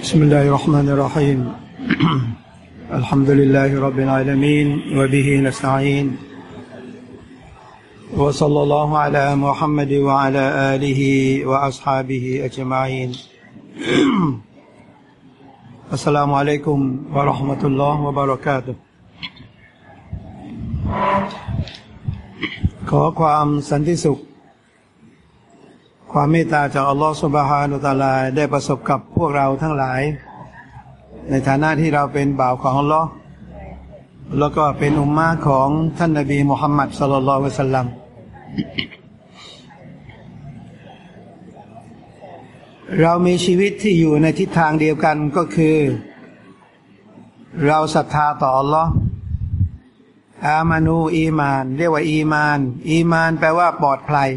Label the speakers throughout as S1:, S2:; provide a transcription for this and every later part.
S1: بسم الله الرحمن الرحيم الحمد لله رب العالمين وبه نستعين وصلى الله على محمد وعلى آله وأصحابه أجمعين السلام عليكم ورحمة الله وبركاته ขอความสันติสุข ความเมตตาจากอัลลอฮฺสุบฮานุตาลาได้ประสบกับพวกเราทั้งหลาย ในฐานะที่เราเป็นบ่าวของอัลลอฮ์แล้วก็เป็นอุมมาของท่านนบีมุฮัมมัดสลลัลลอฮุอะลัยฮิวะสัลลัมเรามีชีวิตที่อยู่ในทิศทางเดียวกันก็คือ เราศรัทธาต่ออัลลอฮ์อามานูอีมาน เรียกว่าอีมาน อีมานแปลว่าปลอดภัย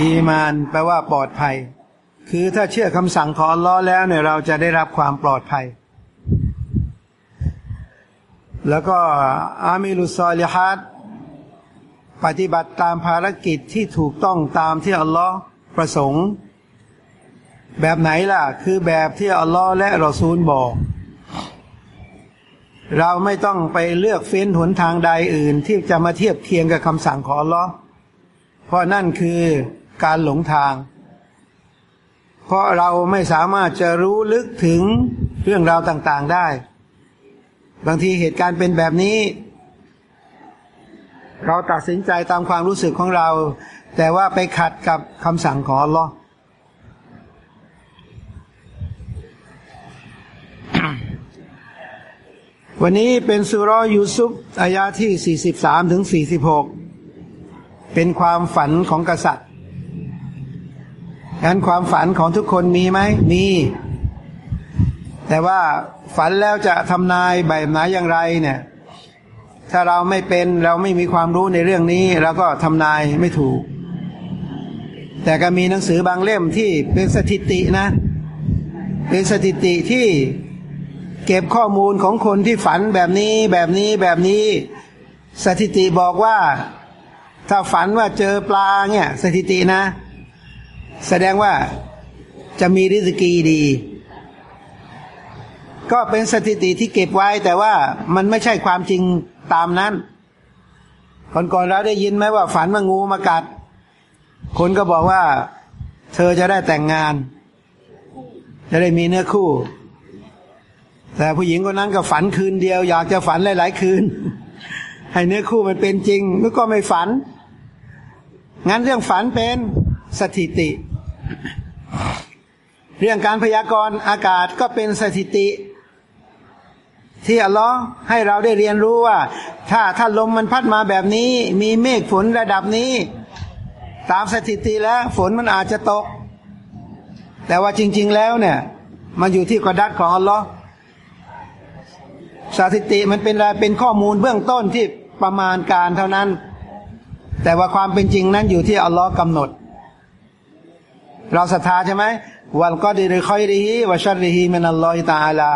S1: อีมานแปลว่าปลอดภัย คือถ้าเชื่อคำสั่งของอัลลอฮ์แล้วเนี่ยเราจะได้รับความปลอดภัย แล้วก็อามิลุซอลิฮัดปฏิบัติตามภารกิจที่ถูกต้องตามที่อัลลอฮ์ประสงค์ แบบไหนล่ะ คือแบบที่อัลลอฮ์และรอซูลบอก เราไม่ต้องไปเลือกเฟ้นหนทางใดอื่นที่จะมาเทียบเคียงกับคำสั่งของอัลลอฮ์ เพราะนั่นคือการหลงทาง เพราะเราไม่สามารถจะรู้ลึกถึงเรื่องราวต่างๆได้ บางทีเหตุการณ์เป็นแบบนี้ เราตัดสินใจตามความรู้สึกของเรา แต่ว่าไปขัดกับคำสั่งของอัลลอฮ์วันนี้เป็นสุรยูซุปอายาที่ 43 ถึง 46 เป็นความฝันของกษัตริย์งั้นความฝันของทุกคนมีไหมมี แต่ว่าฝันแล้วจะทำนายแบบไหนอย่างไรเนี่ย ถ้าเราไม่เป็นเราไม่มีความรู้ในเรื่องนี้เราก็ทำนายไม่ถูก แต่ก็มีหนังสือบางเล่มที่เป็นสถิตินะ เป็นสถิติที่เก็บข้อมูลของคนที่ฝันแบบนี้แบบนี้แบบนี้ สถิติบอกว่า ถ้าฝันว่าเจอปลาเนี่ย สถิตินะ แสดงว่าจะมีริสกีดี ก็เป็นสถิติที่เก็บไว้ แต่ว่ามันไม่ใช่ความจริงตามนั้นก่อนๆเราได้ยินไหมว่า ฝันว่างูมากัด คนก็บอกว่า เธอจะได้แต่งงาน จะได้มีเนื้อคู่ แต่ผู้หญิงคนนั้นก็ฝันคืนเดียว อยากจะฝันหลายๆคืนให้เนื้อคู่มันเป็นจริงมันก็ไม่ฝัน งั้นเรื่องฝันเป็นสถิติ เรื่องการพยากรณ์อากาศก็เป็นสถิติ ที่อัลลอฮ์ให้เราได้เรียนรู้ว่า ถ้าถ้าลมมันพัดมาแบบนี้ มีเมฆฝนระดับนี้ ตามสถิติแล้วฝนมันอาจจะตก แต่ว่าจริง ๆ แล้วเนี่ย มันอยู่ที่กระดัดของอัลลอฮ์สถิติมันเป็นอะไรเป็นข้อมูลเบื้องต้นที่ประมาณการเท่านั้น แต่ว่าความเป็นจริงนั้นอยู่ที่อัลลอฮ์กำหนด เราศรัทธาใช่ไหมวันก็ดีหรือค่อยดีวะชัดดีฮิมินัลลอฮิตาอาลา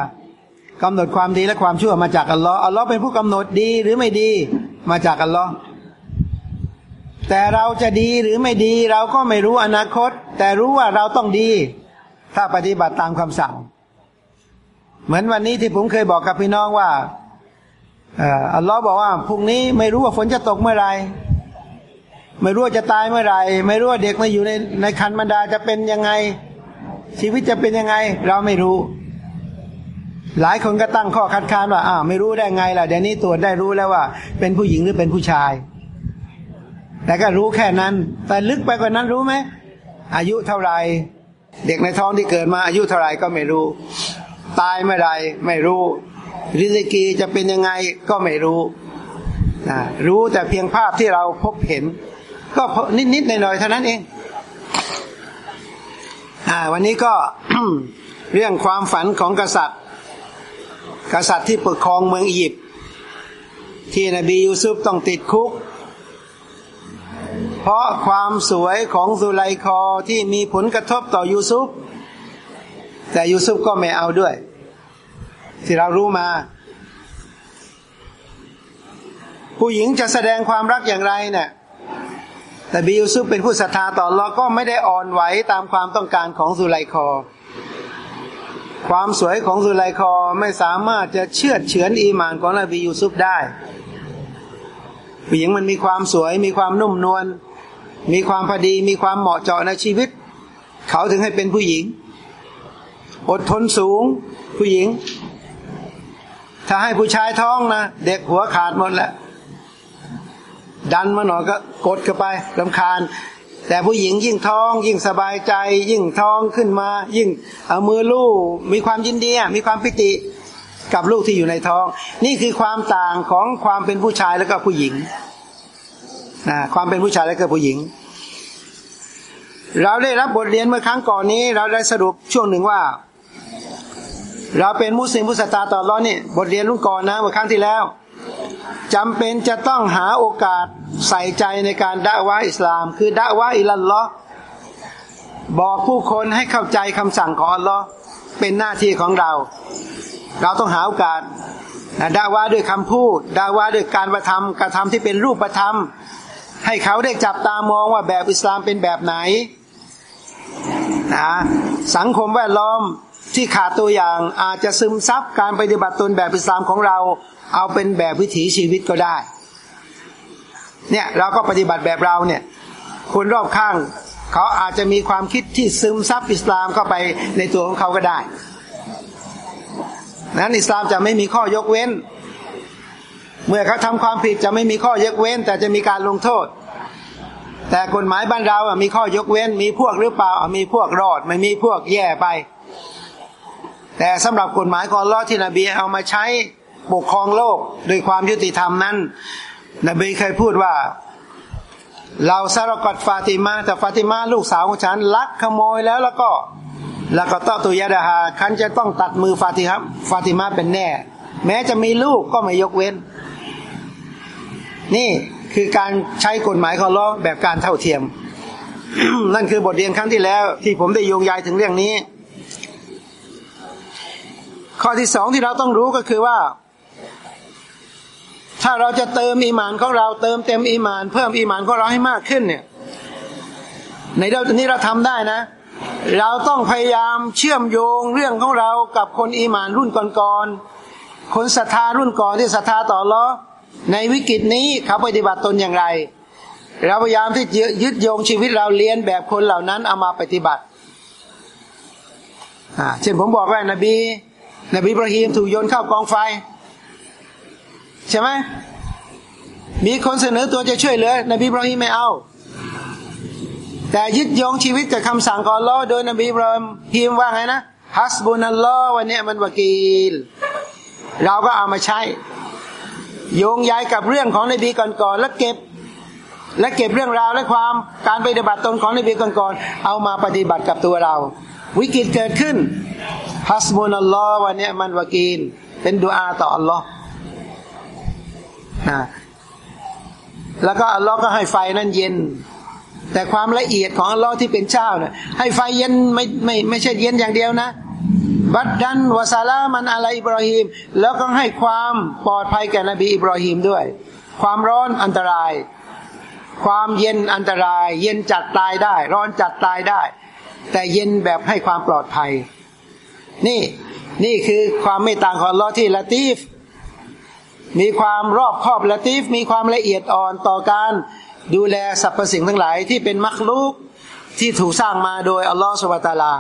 S1: กำหนดความดีและความชั่วมาจากอัลลอฮ์อัลลอฮ์เป็นผู้กำหนดดีหรือไม่ดีมาจากอัลลอฮ์แต่เราจะดีหรือไม่ดีเราก็ไม่รู้อนาคต แต่รู้ว่าเราต้องดี ถ้าปฏิบัติตามคำสั่ง เหมือนวันนี้ที่ผมเคยบอกกับพี่น้องว่าอัลลอฮ์บอกว่าพรุ่งนี้ไม่รู้ว่าฝนจะตกเมื่อไร ไม่รู้จะตายเมื่อไรไม่รู้ว่าเด็กมาอยู่ในในคันบรรดาจะเป็นยังไง ชีวิตจะเป็นยังไง เราไม่รู้ หลายคนก็ตั้งข้อคัดค้านว่าอ้าวไม่รู้ได้ไงล่ะเดี๋ยวนี้ตรวจได้รู้แล้วว่า เป็นผู้หญิงหรือเป็นผู้ชาย แต่ก็รู้แค่นั้น แต่ลึกไปกว่านั้นรู้ไหมอายุเท่าไรเด็กในท้องที่เกิดมาอายุเท่าไรก็ไม่รู้ ตายเมื่อไรไม่รู้ริสกีจะเป็นยังไงก็ไม่รู้นะรู้แต่เพียงภาพที่เราพบเห็น ก็นิดๆหน่อยๆเท่านั้นเองอ่าวันนี้ก็เรื่องความฝันของกษัตริย์ กษัตริย์ที่ปกครองเมืองอียิปต์ที่นบียูซุฟต้องติดคุก เพราะความสวยของสุไลคอที่มีผลกระทบต่อยูซุฟแต่ยูซุฟก็ไม่เอาด้วย ที่เรารู้มา ผู้หญิงจะแสดงความรักอย่างไรเนี่ย แต่บียูซุฟเป็นผู้ศรัทธาต่อเราก็ไม่ได้อ่อนไหวตามความต้องการของสุไลคอ ความสวยของสุไลคอไม่สามารถจะเชื่อเฉือนอีมานของนบียูซุฟได้ผู้หญิงมันมีความสวย มีความนุ่มนวลมีความพอดีมีความเหมาะเจาะในชีวิต เขาถึงให้เป็นผู้หญิง อดทนสูง ผู้หญิง ถ้าให้ผู้ชายท้องนะเด็กหัวขาดหมดแล้ว ดันมาหน่อยก็กดเข้าไปลำคาญ แต่ผู้หญิงยิ่งท้อง ยิ่งสบายใจ ยิ่งท้องขึ้นมา ยิ่งเอามือลูกมีความยินดีมีความปิติกับลูกที่อยู่ในท้อง นี่คือความต่างของความเป็นผู้ชายแล้วก็ผู้หญิงนะความเป็นผู้ชายแล้วก็ผู้หญิง เราได้รับบทเรียนเมื่อครั้งก่อนนี้ เราได้สรุปช่วงหนึ่งว่า เราเป็นมุสลิมผู้ศรัทธาต่อรอนี่บทเรียนรุ่นก่อนนะเมื่อครั้งที่แล้ว จำเป็นจะต้องหาโอกาสใส่ใจในการด่าวะอิสลาม คือด่าวะอิลัลลอฮ์บอกผู้คนให้เข้าใจคำสั่งของอัลลอฮ์เป็นหน้าที่ของเรา เราต้องหาโอกาสด่าวะด้วยคำพูดด่าวะด้วยการกระทำกระทำที่เป็นรูปธรรม ให้เขาได้จับตามองว่าแบบอิสลามเป็นแบบไหนนะสังคมแวดล้อมที่ขาดตัวอย่างอาจจะซึมซับการปฏิบัติตนแบบอิสลามของเรา เอาเป็นแบบวิถีชีวิตก็ได้ เนี่ยเราก็ปฏิบัติแบบเราเนี่ย คนรอบข้างเขาอาจจะมีความคิดที่ซึมซับอิสลามเข้าไปในตัวของเขาก็ได้ นั้นอิสลามจะไม่มีข้อยกเว้น เมื่อเขาทำความผิดจะไม่มีข้อยกเว้น แต่จะมีการลงโทษ แต่กฎหมายบ้านเราอะมีข้อยกเว้น มีพวกหรือเปล่ามีพวกรอด ไม่มีพวกแย่ไป แต่สำหรับกฎหมายของลอที่นบีเอามาใช้ ปกครองโลกด้วยความยุติธรรมนั้น นบีเคยพูดว่าเราซารกอดฟาติมาแต่ฟาติมาลูกสาวของฉันลักขโมยแล้วแล้วก็แล้วก็ต้อตุยาดาฮาคันจะต้องตัดมือฟาติครับฟาติมาเป็นแน่ แม้จะมีลูกก็ไม่ยกเว้น นี่คือการใช้กฎหมายของล้อแบบการเท่าเทียม นั่นคือบทเรียนครั้งที่แล้ว ที่ผมได้โยงใยถึงเรื่องนี้ ข้อที่สองที่เราต้องรู้ก็คือว่า ถ้าเราจะเติมอีมานของเราเติมเต็มอีมาน เพิ่มอีมานของเราให้มากขึ้นเนี่ย ในเรื่องนี้เราทำได้นะ เราต้องพยายามเชื่อมโยงเรื่องของเรากับคนอีมานรุ่นก่อนๆคนศรัทธารุ่นก่อนที่ศรัทธาต่อรอในวิกฤตนี้เขาปฏิบัติตนอย่างไร เราพยายามที่จะยึดโยงชีวิตเราเรียนแบบคนเหล่านั้นเอามาปฏิบัติอ่าเช่นผมบอกว่านบี นบีบรฮีมถูกโยนเข้ากองไฟ ใช่ไหมมีคนเสนอตัวจะช่วยเหลือนบีบรอฮีมไม่เอา แต่ยึดโยงชีวิตกับคำสั่งของอัลลอฮ์โดยนบีบรอฮีมว่าไงนะฮัสบุนัลลอฮ์วันนี้มันวากีล เราก็เอามาใช้ โยงย้ายกับเรื่องของนบีก่อนๆแล้วเก็บ และเก็บเรื่องราวและความการปฏิบัติตนของนบีก่อนๆเอามาปฏิบัติกับตัวเรา วิกฤตเกิดขึ้นฮัสบุนัลลอฮ์วันนี้มันวากีล เป็นดุอาต่ออัลลอฮ์ นะแล้วก็อัลลอฮ์ก็ให้ไฟนั้นเย็น แต่ความละเอียดของอัลลอฮ์ที่เป็นเจ้าเนี่ยให้ไฟเย็นไม่ไม่ไม่ใช่เย็นอย่างเดียวนะ บัดดันวาซาลามันอะไรอิบราฮิมแล้วก็ให้ความปลอดภัยแก่นบีอิบราฮิมด้วย ความร้อนอันตราย ความเย็นอันตราย เย็นจัดตายได้ ร้อนจัดตายได้ แต่เย็นแบบให้ความปลอดภัย นี่นี่คือความไม่ต่างของอัลลอฮ์ที่ละตีฟ มีความรอบคอบละติฟมีความละเอียดอ่อนต่อการดูแลสรรพสิ่งทั้งหลายที่เป็นมักลุกที่ถูกสร้างมาโดยอัลลอฮฺสุบตาลา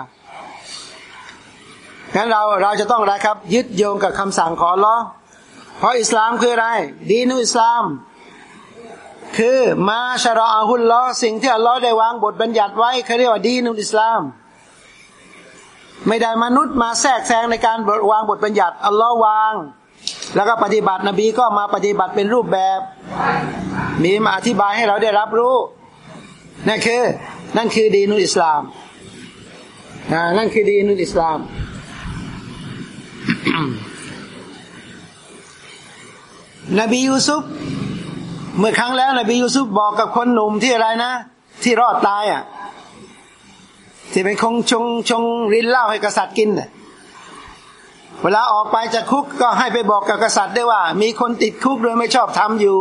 S1: งั้นเราเราจะต้องอะไรครับ ยึดโยงกับคำสั่งของอัลลอฮ์เพราะอิสลามคืออะไร ดีนุอิสลาม คือมาชะรออาหุลลอสิ่งที่อัลลอฮ์ได้วางบทบัญญัติไว้เขาเรียกว่าดีนุอิสลาม ไม่ได้มนุษย์มาแทรกแซงในการวางบทบัญญัติอัลลอฮ์วาง แล้วก็ปฏิบัตินบีก็มาปฏิบัติเป็นรูปแบบ มีมาอธิบายให้เราได้รับรู้นั่นคือ นั่นคือดีนุอิสลามนั่นคือดีนุอิสลามนบียูซุฟเมื่อครั้งแล้วนบียูซุฟบอกกับคนหนุ่มที่อะไรนะ ที่รอดตายอะ ที่เป็นคงชงชงรินเหล้าให้กษัตริย์กินน่ะ เวลาออกไปจากคุกก็ให้ไปบอกกับกษัตริย์ได้ว่า มีคนติดคุกโดยไม่ชอบทำอยู่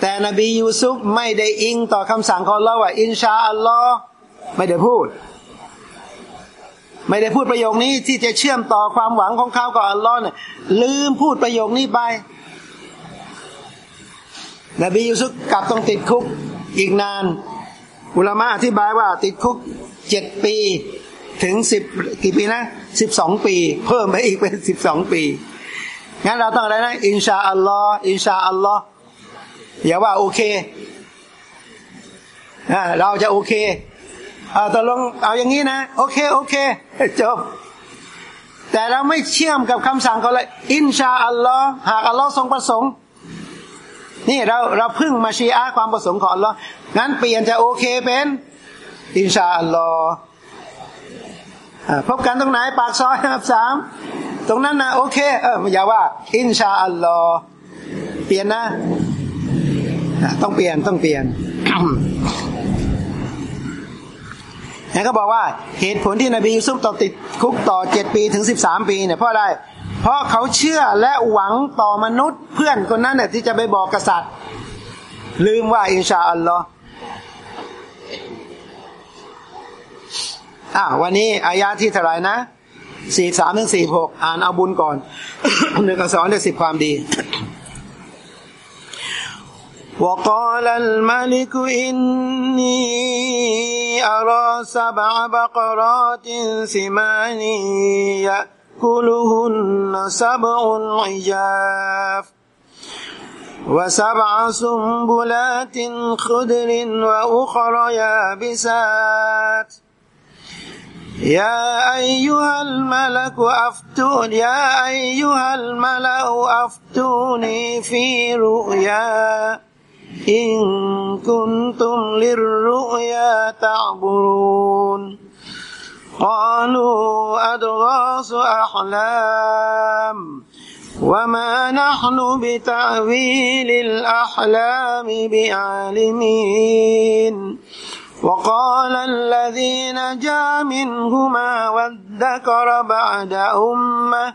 S1: แต่นบียูซุฟไม่ได้อิงต่อคำสั่งของเราว่า อินชาอัลลอฮ์ไม่ได้พูด ไม่ได้พูดประโยคนี้ที่จะเชื่อมต่อความหวังของเขากับอัลลอฮ์เนี่ยลืมพูดประโยคนี้ไป นบียูซุฟกลับต้องติดคุกอีกนาน อุลามะอธิบายว่าติดคุกเจ็ดปี ถึงสิบกี่ปีนะสิบสองปี เพิ่มไปอีกเป็นสิบสองปี งั้นเราต้องอะไรนะอินชาอัลลอฮ์อินชาอัลลอฮ์อย่าว่าโอเคเราจะโอเคเอาตกลงเอาอย่างนี้นะ โอเค โอเค จบ แต่เราไม่เชื่อมกับคำสั่งเขาเลย อินชาอัลลอฮ์หากอัลลอฮ์ทรงประสงค์นี่เราเราพึ่งมาชีอาความประสงค์ของอัลลอฮ์งั้นเปลี่ยนจะโอเคเป็น อินชาอัลลอฮ์ พบกันตรงไหนปากซอยครับสามตรงนั้นนะโอเคเอออย่าว่า อินชาอัลลอฮ์เปลี่ยนนะต้องเปลี่ยนต้องเปลี่ยนนี่ก็บอกว่าเหตุผลที่นบียูซุฟต่อติดคุกต่อเจ็ดปีถึงสิบสามปีเนี่ยเพราะอะไร เพราะเขาเชื่อและหวังต่อมนุษย์เพื่อนคนนั้นเนี่ยที่จะไปบอกกษัตริย์ ลืมว่าอินชาอัลลอฮ์ อ่าวันนี้อายาที่เท่าไหร่นะสี่สามถึงสี่หกอ่านเอาบุญก่อนหนึ่งกสอนได้สิบความดี وقال الملك إني أرى سبع بقرات سمان يأكلهن سبع عجاف وسبع سنبلات خضر وأخر يابسات يا أيها الملك أفتون يا أيها الملأ أفتوني في رؤيا. إن كنتم للرؤيا تعبرون. قالوا أدغاث أحلام. وما نحن بتأويل الأحلام بعالمين. وقال الذي نجا منهما وادكر بعد أمة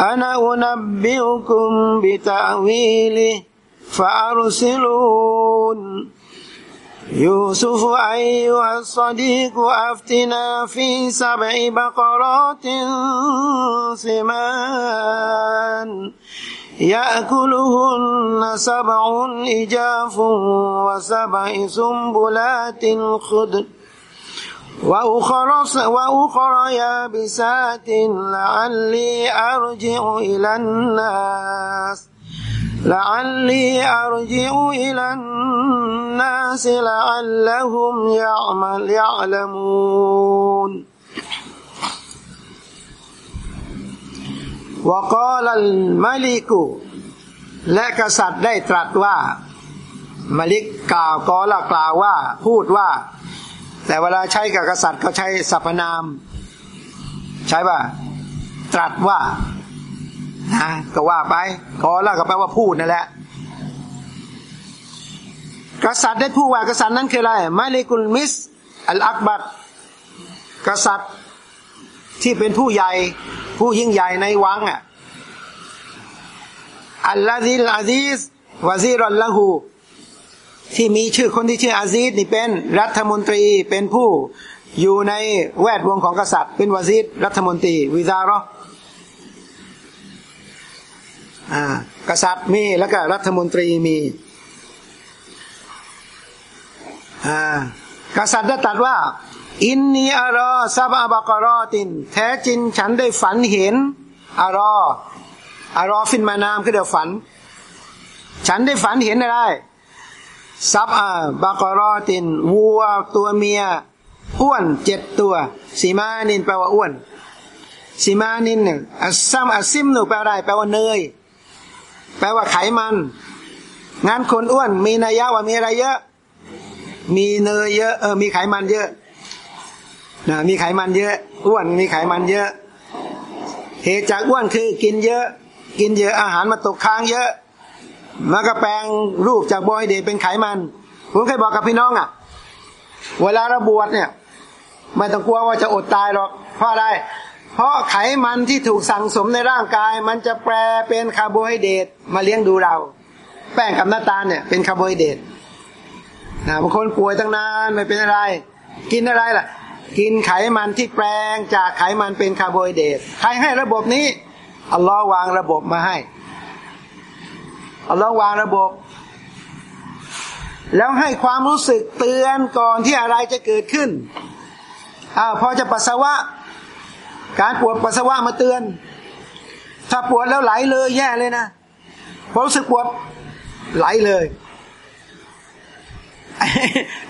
S1: أنا أنبئكم بتأويله فأرسلون. يوسف أيها الصديق أفتنا في سبع بقرات سمان. يأكلهن سبع إجاف وسبع سنبلات خضر وأخر, وأخر يابسات لعلي أرجع إلى الناس لعلي أرجع إلى الناس لعلهم يعمل يعلمون. วกอลันมาลิกุ และกษัตริย์ได้ตรัสว่า มาลิกกล่าวกอละกล่าวว่า พูดว่า แต่เวลาใช้กับกษัตริย์เขาใช้สรรพนาม ใช่ป่ะตรัสว่านะก็ว่าไปกอละก็แปลว่าพูดนั่นแหละกษัตริย์ได้พูดว่ากษัตริย์นั้นคืออะไรมาลิกุลมิสอัลอักบัตกษัตริย์ ที่เป็นผู้ใหญ่ผู้ยิ่งใหญ่ในวังอะอัลลาซิลอาซิสวาซีรัลละหูที่มีชื่อคนที่ชื่ออาซิสนี่เป็นรัฐมนตรีเป็นผู้อยู่ในแวดวงของกษัตริย์ เป็นวาซีดรัฐมนตรีวิซารอกษัตริย์มีแล้วก็รัฐมนตรีมีกษัตริย์ได้ตรัสว่า อินนีอารอซาบะบากรอติน แท้จริงฉันได้ฝันเห็น อารออารอฟินมานามคือเดี๋ยวฝัน ฉันได้ฝันเห็นอะไรซับอาบากรอตินวัวตัวเมีย อ้วนเจ็ดตัวสีมานินแปลว่าอ้วนสีมานินเนี่ยอัสซัมอัสซิมหนูแปลอะไรแปลว่าเนย แปลว่าไขมัน งานคนอ้วน มีนัยยะว่ามีอะไรเยอะ มีเนยเยอะเออมีไขมันเยอะ นะมีไขมันเยอะ อ้วนมีไขมันเยอะ เหตุจากอ้วนคือกินเยอะ กินเยอะอาหารมาตกค้างเยอะมันก็แปลงรูปจากคาร์โบไฮเดรตเป็นไขมัน ผมเคยบอกกับพี่น้องอะ เวลาเราบวชเนี่ยไม่ต้องกลัวว่าจะอดตายหรอกเพราะอะไรเพราะไขมันที่ถูกสั่งสมในร่างกาย มันจะแปรเป็นคาร์โบไฮเดรตมาเลี้ยงดูเรา แป้งกับน้ำตาลเนี่ยเป็นคาร์โบไฮเดรตนะบางคนป่วยตั้งนานไม่เป็นอะไร กินอะไรล่ะ กินไขมันที่แปรงจากไขมันเป็นคาร์โบไฮเดรตใครให้ระบบนี้อัลลอฮ์วางระบบมาให้อัลลอฮ์วางระบบ แล้วให้ความรู้สึกเตือนก่อนที่อะไรจะเกิดขึ้นอ้าวพอจะปัสสาวะ การปวดปัสสาวะมาเตือน ถ้าปวดแล้วไหลเลยแย่เลยนะพอรู้สึกปวดไหลเลย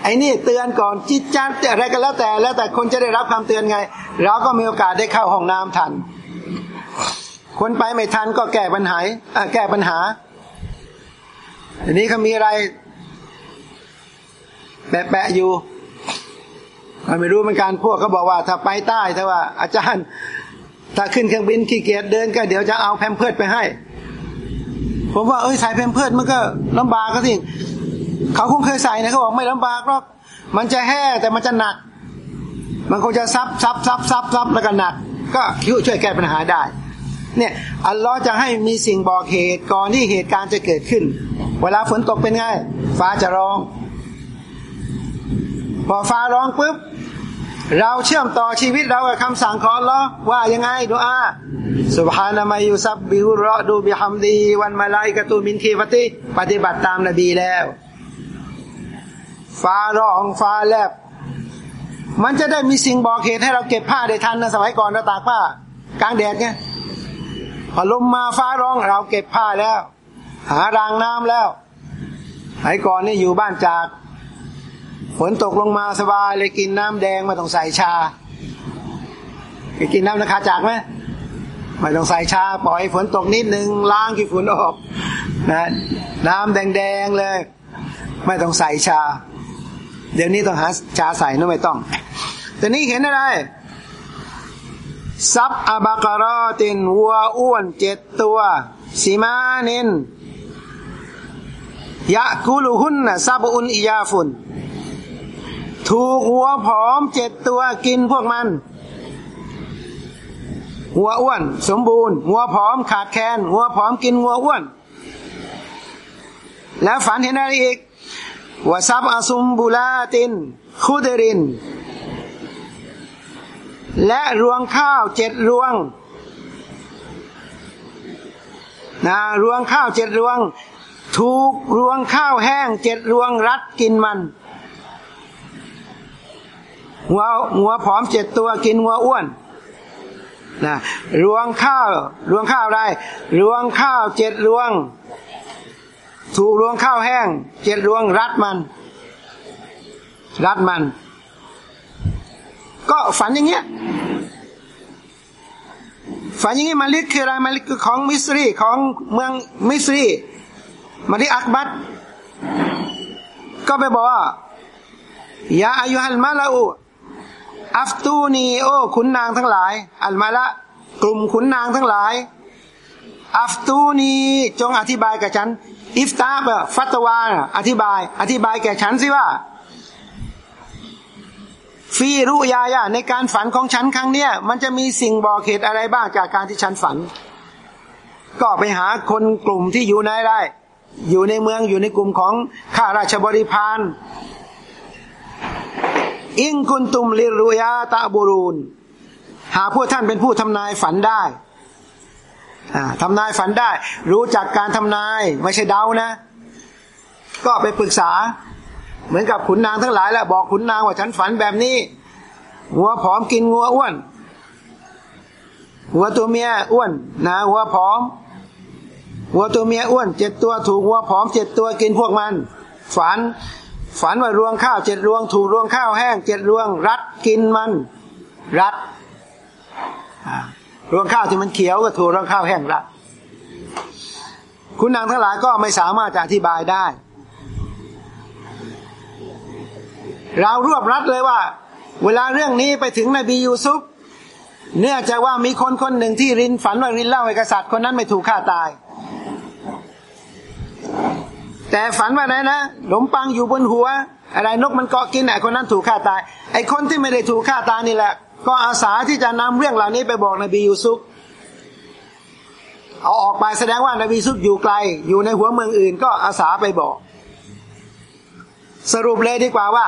S1: ไอ้นี่เตือนก่อนจิตจัดอะไรก็แล้วแต่ แล้วแต่คนจะได้รับคำเตือนไง เราก็มีโอกาสได้เข้าห้องน้ำทัน คนไปไม่ทันก็แก้ปัญหาแก้ปัญหาอันนี้เขามีอะไร แปะๆอยู่ไม่รู้เหมือนกันพวกเขาบอกว่า ถ้าไปใต้ถ้าว่า อาจารย์ ถ้าขึ้นเครื่องบินขี้เกียจเดินก็เดี๋ยวจะเอาแพมเพิร์ดไปให้ ผมว่าเอ้ยใส่แพมเพิร์ดมันก็ลำบากก็สิ เขาคงเคยใส่นะเขาบอกไม่ลำบากหรอกมันจะแห่แต่มันจะหนัก มันคงจะซับซับซับซับซับแล้วก็หนัก ก็คิวช่วยแก้ปัญหาได้ เนี่ยอัลลอฮ์จะให้มีสิ่งบอกเหตุก่อนที่เหตุการณ์จะเกิดขึ้น เวลาฝนตกเป็นไงฟ้าจะร้อง พอฟ้าร้องปุ๊บเราเชื่อมต่อชีวิตเรากับคำสั่งของอัลลอฮ์ว่ายังไงดูอาสุบฮานามายุซับบิฮุรอดูบิฮัมดี วันมาลายกะตูมินคีฟติ ปฏิบัติตามนบีแล้ว ฟ้าร้องฟ้าแลบ มันจะได้มีสิ่งบอกเหตุให้เราเก็บผ้าได้ทันนะสมัยก่อนเราตากผ้ากลางแดดไงพอลมมาฟ้าร้องเราเก็บผ้าแล้ว หารางน้ำแล้วสมัยก่อนนี่อยู่บ้านจาก ฝนตกลงมาสบายเลยกินน้ำแดงไม่ต้องใส่ชาไปกินน้ำนะคะจากไหมไม่ต้องใส่ชาปล่อยฝนตกนิดนึงล้างขี้ฝุ่นออกนะน้ำแดงๆเลย ไม่ต้องใส่ชา เดี๋ยวนี้ต้องหาชาใส่นะไม่ต้อง แต่นี่เห็นอะไรซับอาบากรอตินวัวอ้วนเจ็ดตัวสีมานินยะกูลุหุนนะซาบอุนอียาฟุนถูกหัวผอมเจ็ดตัวกินพวกมันหัวอ้วน สมบูรณ์หัวผอมขาดแคลนหัวผอมกินหัวอ้วน แล้วฝันเห็นอะไรอีก วซับอาซุมบุลาตินคูเดริน และรวงข้าวเจ็ดรวงนะรวงข้าวเจ็ดรวง ถูกรวงข้าวแห้งเจ็ดรวงรัดกินมันหัวหัวผอมเจ็ดตัวกินหัวอ้วนนะรวงข้าวรวงข้าวอะไรรวงข้าวเจ็ดรวง ถูกรวงข้าวแห้ง เจ็ดรวงรัดมัน รัดมัน ก็ฝันอย่างเงี้ย ฝันอย่างงี้มาลิกคืออะไรมาลิกคือของมิสรีของเมืองมิสรีมาลิอักบัตก็ไปบอกว่ายาอายุฮัลมาลาอูอัฟตูนีโอขุนนางทั้งหลาย อัลมาละกลุ่มขุนนางทั้งหลาย อัฟตูนีจงอธิบายกับฉัน อิฟตาบฟัตวาอธิบาย อธิบายแก่ฉันสิว่า ฟีรุยายาในการฝันของฉันครั้งเนี้ยมันจะมีสิ่งบอกเหตุอะไรบ้างจากการที่ฉันฝัน ก็ไปหาคนกลุ่มที่อยู่ในได้ อยู่ในเมืองอยู่ในกลุ่มของข้าราชบริพารอิงกุนตุมลิรุยาตะบูรูนหาพวกท่านเป็นผู้ทำนายฝันได้ ทำนายฝันได้ รู้จักการทำนายไม่ใช่เดานะ ก็ไปปรึกษา เหมือนกับขุนนางทั้งหลายแหล้วบอกขุนนางว่าฉันฝันแบบนี้หัวผอมกินงัวอ้วนหัวตัวเมียอ้วนนะหัวผอม หัวตัวเมียอ้วนเจ็ดตัวถูกหัวผอมเจ็ดตัวกินพวกมัน ฝัน ฝันว่ารวงข้าวเจ็ดรวงถูกรวงข้าวแห้งเจ็ดรวง รัดกินมัน รัด รวงข้าวที่มันเขียวก็ถูกรวงข้าวแห้งละคุณนางทั้งหลายก็ไม่สามารถจะอธิบายได้ เรารวบรัดเลยว่า เวลาเรื่องนี้ไปถึงนบียูซุฟเนื่องจากว่ามีคนคนหนึ่งที่รินฝันว่ารินเล่าให้กษัตริย์คนนั้นไม่ถูกฆ่าตาย แต่ฝันว่าไหนนะหลมปังอยู่บนหัว อะไรนกมันเกาะกินไอ้คนนั้นถูกฆ่าตาย ไอ้คนที่ไม่ได้ถูกฆ่าตายนี่แหละ ก็อาสาที่จะนำเรื่องเหล่านี้ไปบอกนบียูซุฟเอาออกไปแสดงว่านบียูซุฟอยู่ไกล อยู่ในหัวเมืองอื่น ก็อาสาไปบอก สรุปเลยดีกว่าว่า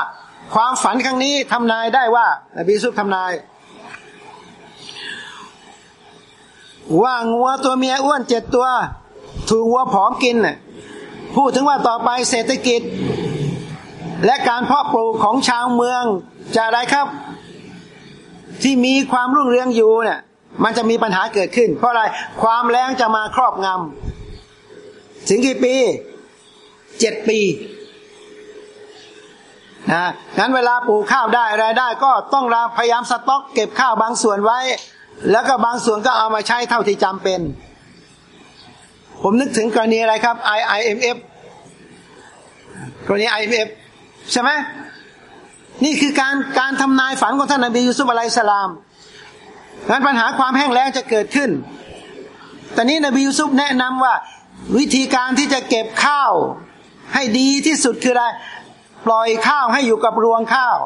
S1: ความฝันครั้งนี้ทำนายได้ว่า นบีซุบทำนาย ว่างัวตัวเมียอ้วนเจ็ดตัว ถูกวัวผอมกินน่ะพูดถึงว่าต่อไปเศรษฐกิจ และการเพาะปลูกของชาวเมืองจะอะไรครับ ที่มีความรุ่งเรืองอยู่เนี่ย มันจะมีปัญหาเกิดขึ้น เพราะอะไรความแรงจะมาครอบงำถึงกี่ปีเจ็ดปีนะงั้นเวลาปลูกข้าวได้อะไรได้ ก็ต้องราพยายามสต็อกเก็บข้าวบางส่วนไว้ แล้วก็บางส่วนก็เอามาใช้เท่าที่จำเป็น ผมนึกถึงกรณีอะไรครับ IIMF กรณี IMF ใช่ไหม นี่คือการการทำนายฝันของท่านนบียูซุฟอะลัยสลามงั้นปัญหาความแห้งแล้งจะเกิดขึ้น แต่นี้นบียูซุฟแนะนำว่า วิธีการที่จะเก็บข้าว ให้ดีที่สุดคืออะไรปล่อยข้าวให้อยู่กับรวงข้าว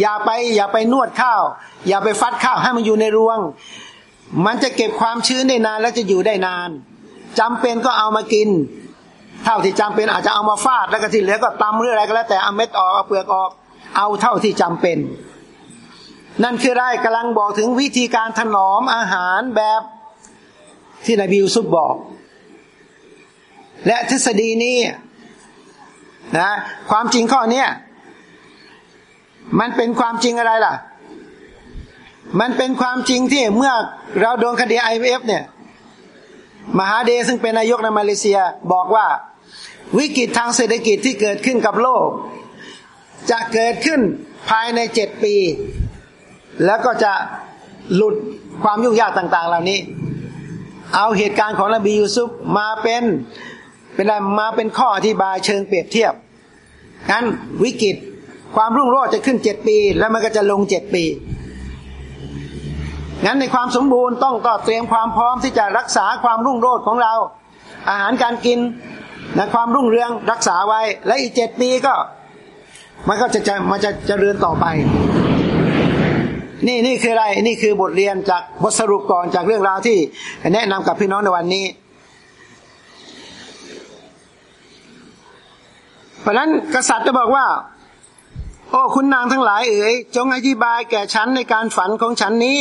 S1: อย่าไปอย่าไปนวดข้าว อย่าไปฟัดข้าวให้มันอยู่ในรวง มันจะเก็บความชื้นได้นานและจะอยู่ได้นานจำเป็นก็เอามากิน เท่าที่จำเป็นอาจจะเอามาฟาดแล้วก็ที่เหลือก็ตำหรืออะไรก็แล้วแต่เอาเม็ดออกเอาเปลือกออก เอาเท่าที่จำเป็น นั่นคือได้กำลังบอกถึงวิธีการถนอมอาหารแบบที่นบียูซุบบอก และทฤษฎีนี้นะความจริงข้อนี้มันเป็นความจริงอะไรล่ะ มันเป็นความจริงที่เมื่อเราโดนคดีไอเอฟเนี่ย มหาเดซึ่งเป็นนายกในมาเลเซียบอกว่า วิกฤตทางเศรษฐกิจที่เกิดขึ้นกับโลก จะเกิดขึ้นภายในเจ็ดปี แล้วก็จะหลุดความยุ่งยากต่างๆ เหล่านี้ เอาเหตุการณ์ของนบียูซุฟมาเป็นเป็นอะไรมาเป็นข้ออธิบายเชิงเปรียบเทียบงั้นวิกฤตความรุ่งโรจน์จะขึ้นเจ็ดปี แล้วมันก็จะลงเจ็ดปีงั้นในความสมบูรณ์ต้องก็เตรียมความพร้อมที่จะรักษาความรุ่งโรจน์ของเรา อาหารการกินนะความรุ่งเรืองรักษาไว้ และอีกเจ็ดปีก็ มันก็จะจะมันจะจะเรือนต่อไป นี่นี่คืออะไรนี่คือบทเรียนจากบทสรุปก่อนจากเรื่องราวที่ แนะนำกับพี่น้องในวันนี้ เพราะนั้นกษัตริย์จะบอกว่า โอ้คุณนางทั้งหลายเอ๋ยจงอธิบายแก่ฉันในการฝันของฉันนี้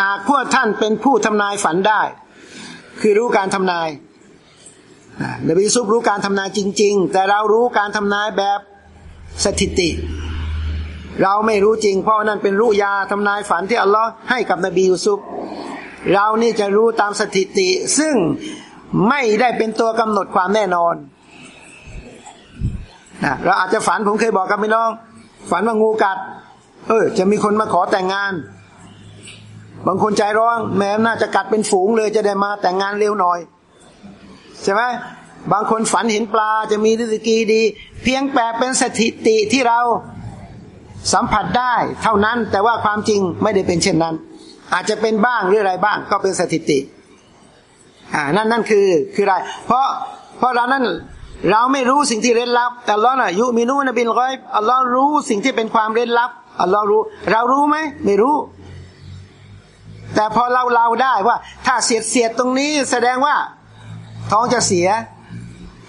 S1: หากพวกท่านเป็นผู้ทำนายฝันได้ คือรู้การทำนายนบีซุบรู้การทำนายจริง ๆ แต่เรารู้การทำนายแบบ สถิติ เราไม่รู้จริง เพราะนั่นเป็นรู้ยาทำนายฝันที่อัลลอฮ์ให้กับนบียูซุบเรานี่จะรู้ตามสถิติ ซึ่งไม่ได้เป็นตัวกำหนดความแน่นอนนะเราอาจจะฝันผมเคยบอกกับพี่น้อง ฝันว่างูกัด เออ จะมีคนมาขอแต่งงาน บางคนใจร้อนแม้น่าจะกัดเป็นฝูงเลยจะได้มาแต่งงานเร็วหน่อย ใช่ไหมบางคนฝันเห็นปลาจะมีฤกีดี เพียงแปลเป็นสถิติที่เราสัมผัสได้เท่านั้นแต่ว่าความจริงไม่ได้เป็นเช่นนั้น อาจจะเป็นบ้างหรืออะไรบ้างก็เป็นสถิติอ่านั่นนั่นคือคืออะไร เพราะเพราะเรานั้นเราไม่รู้สิ่งที่เร้นลับแต่เราน่ะยุมินูนบินร้อยอัลลอฮ์รู้สิ่งที่เป็นความเร้นลับอัลลอฮ์รู้ เรารู้ไหมไม่รู้ แต่พอเราเราได้ว่า ถ้าเสียดเสียดตรงนี้แสดงว่า ท้องจะเสีย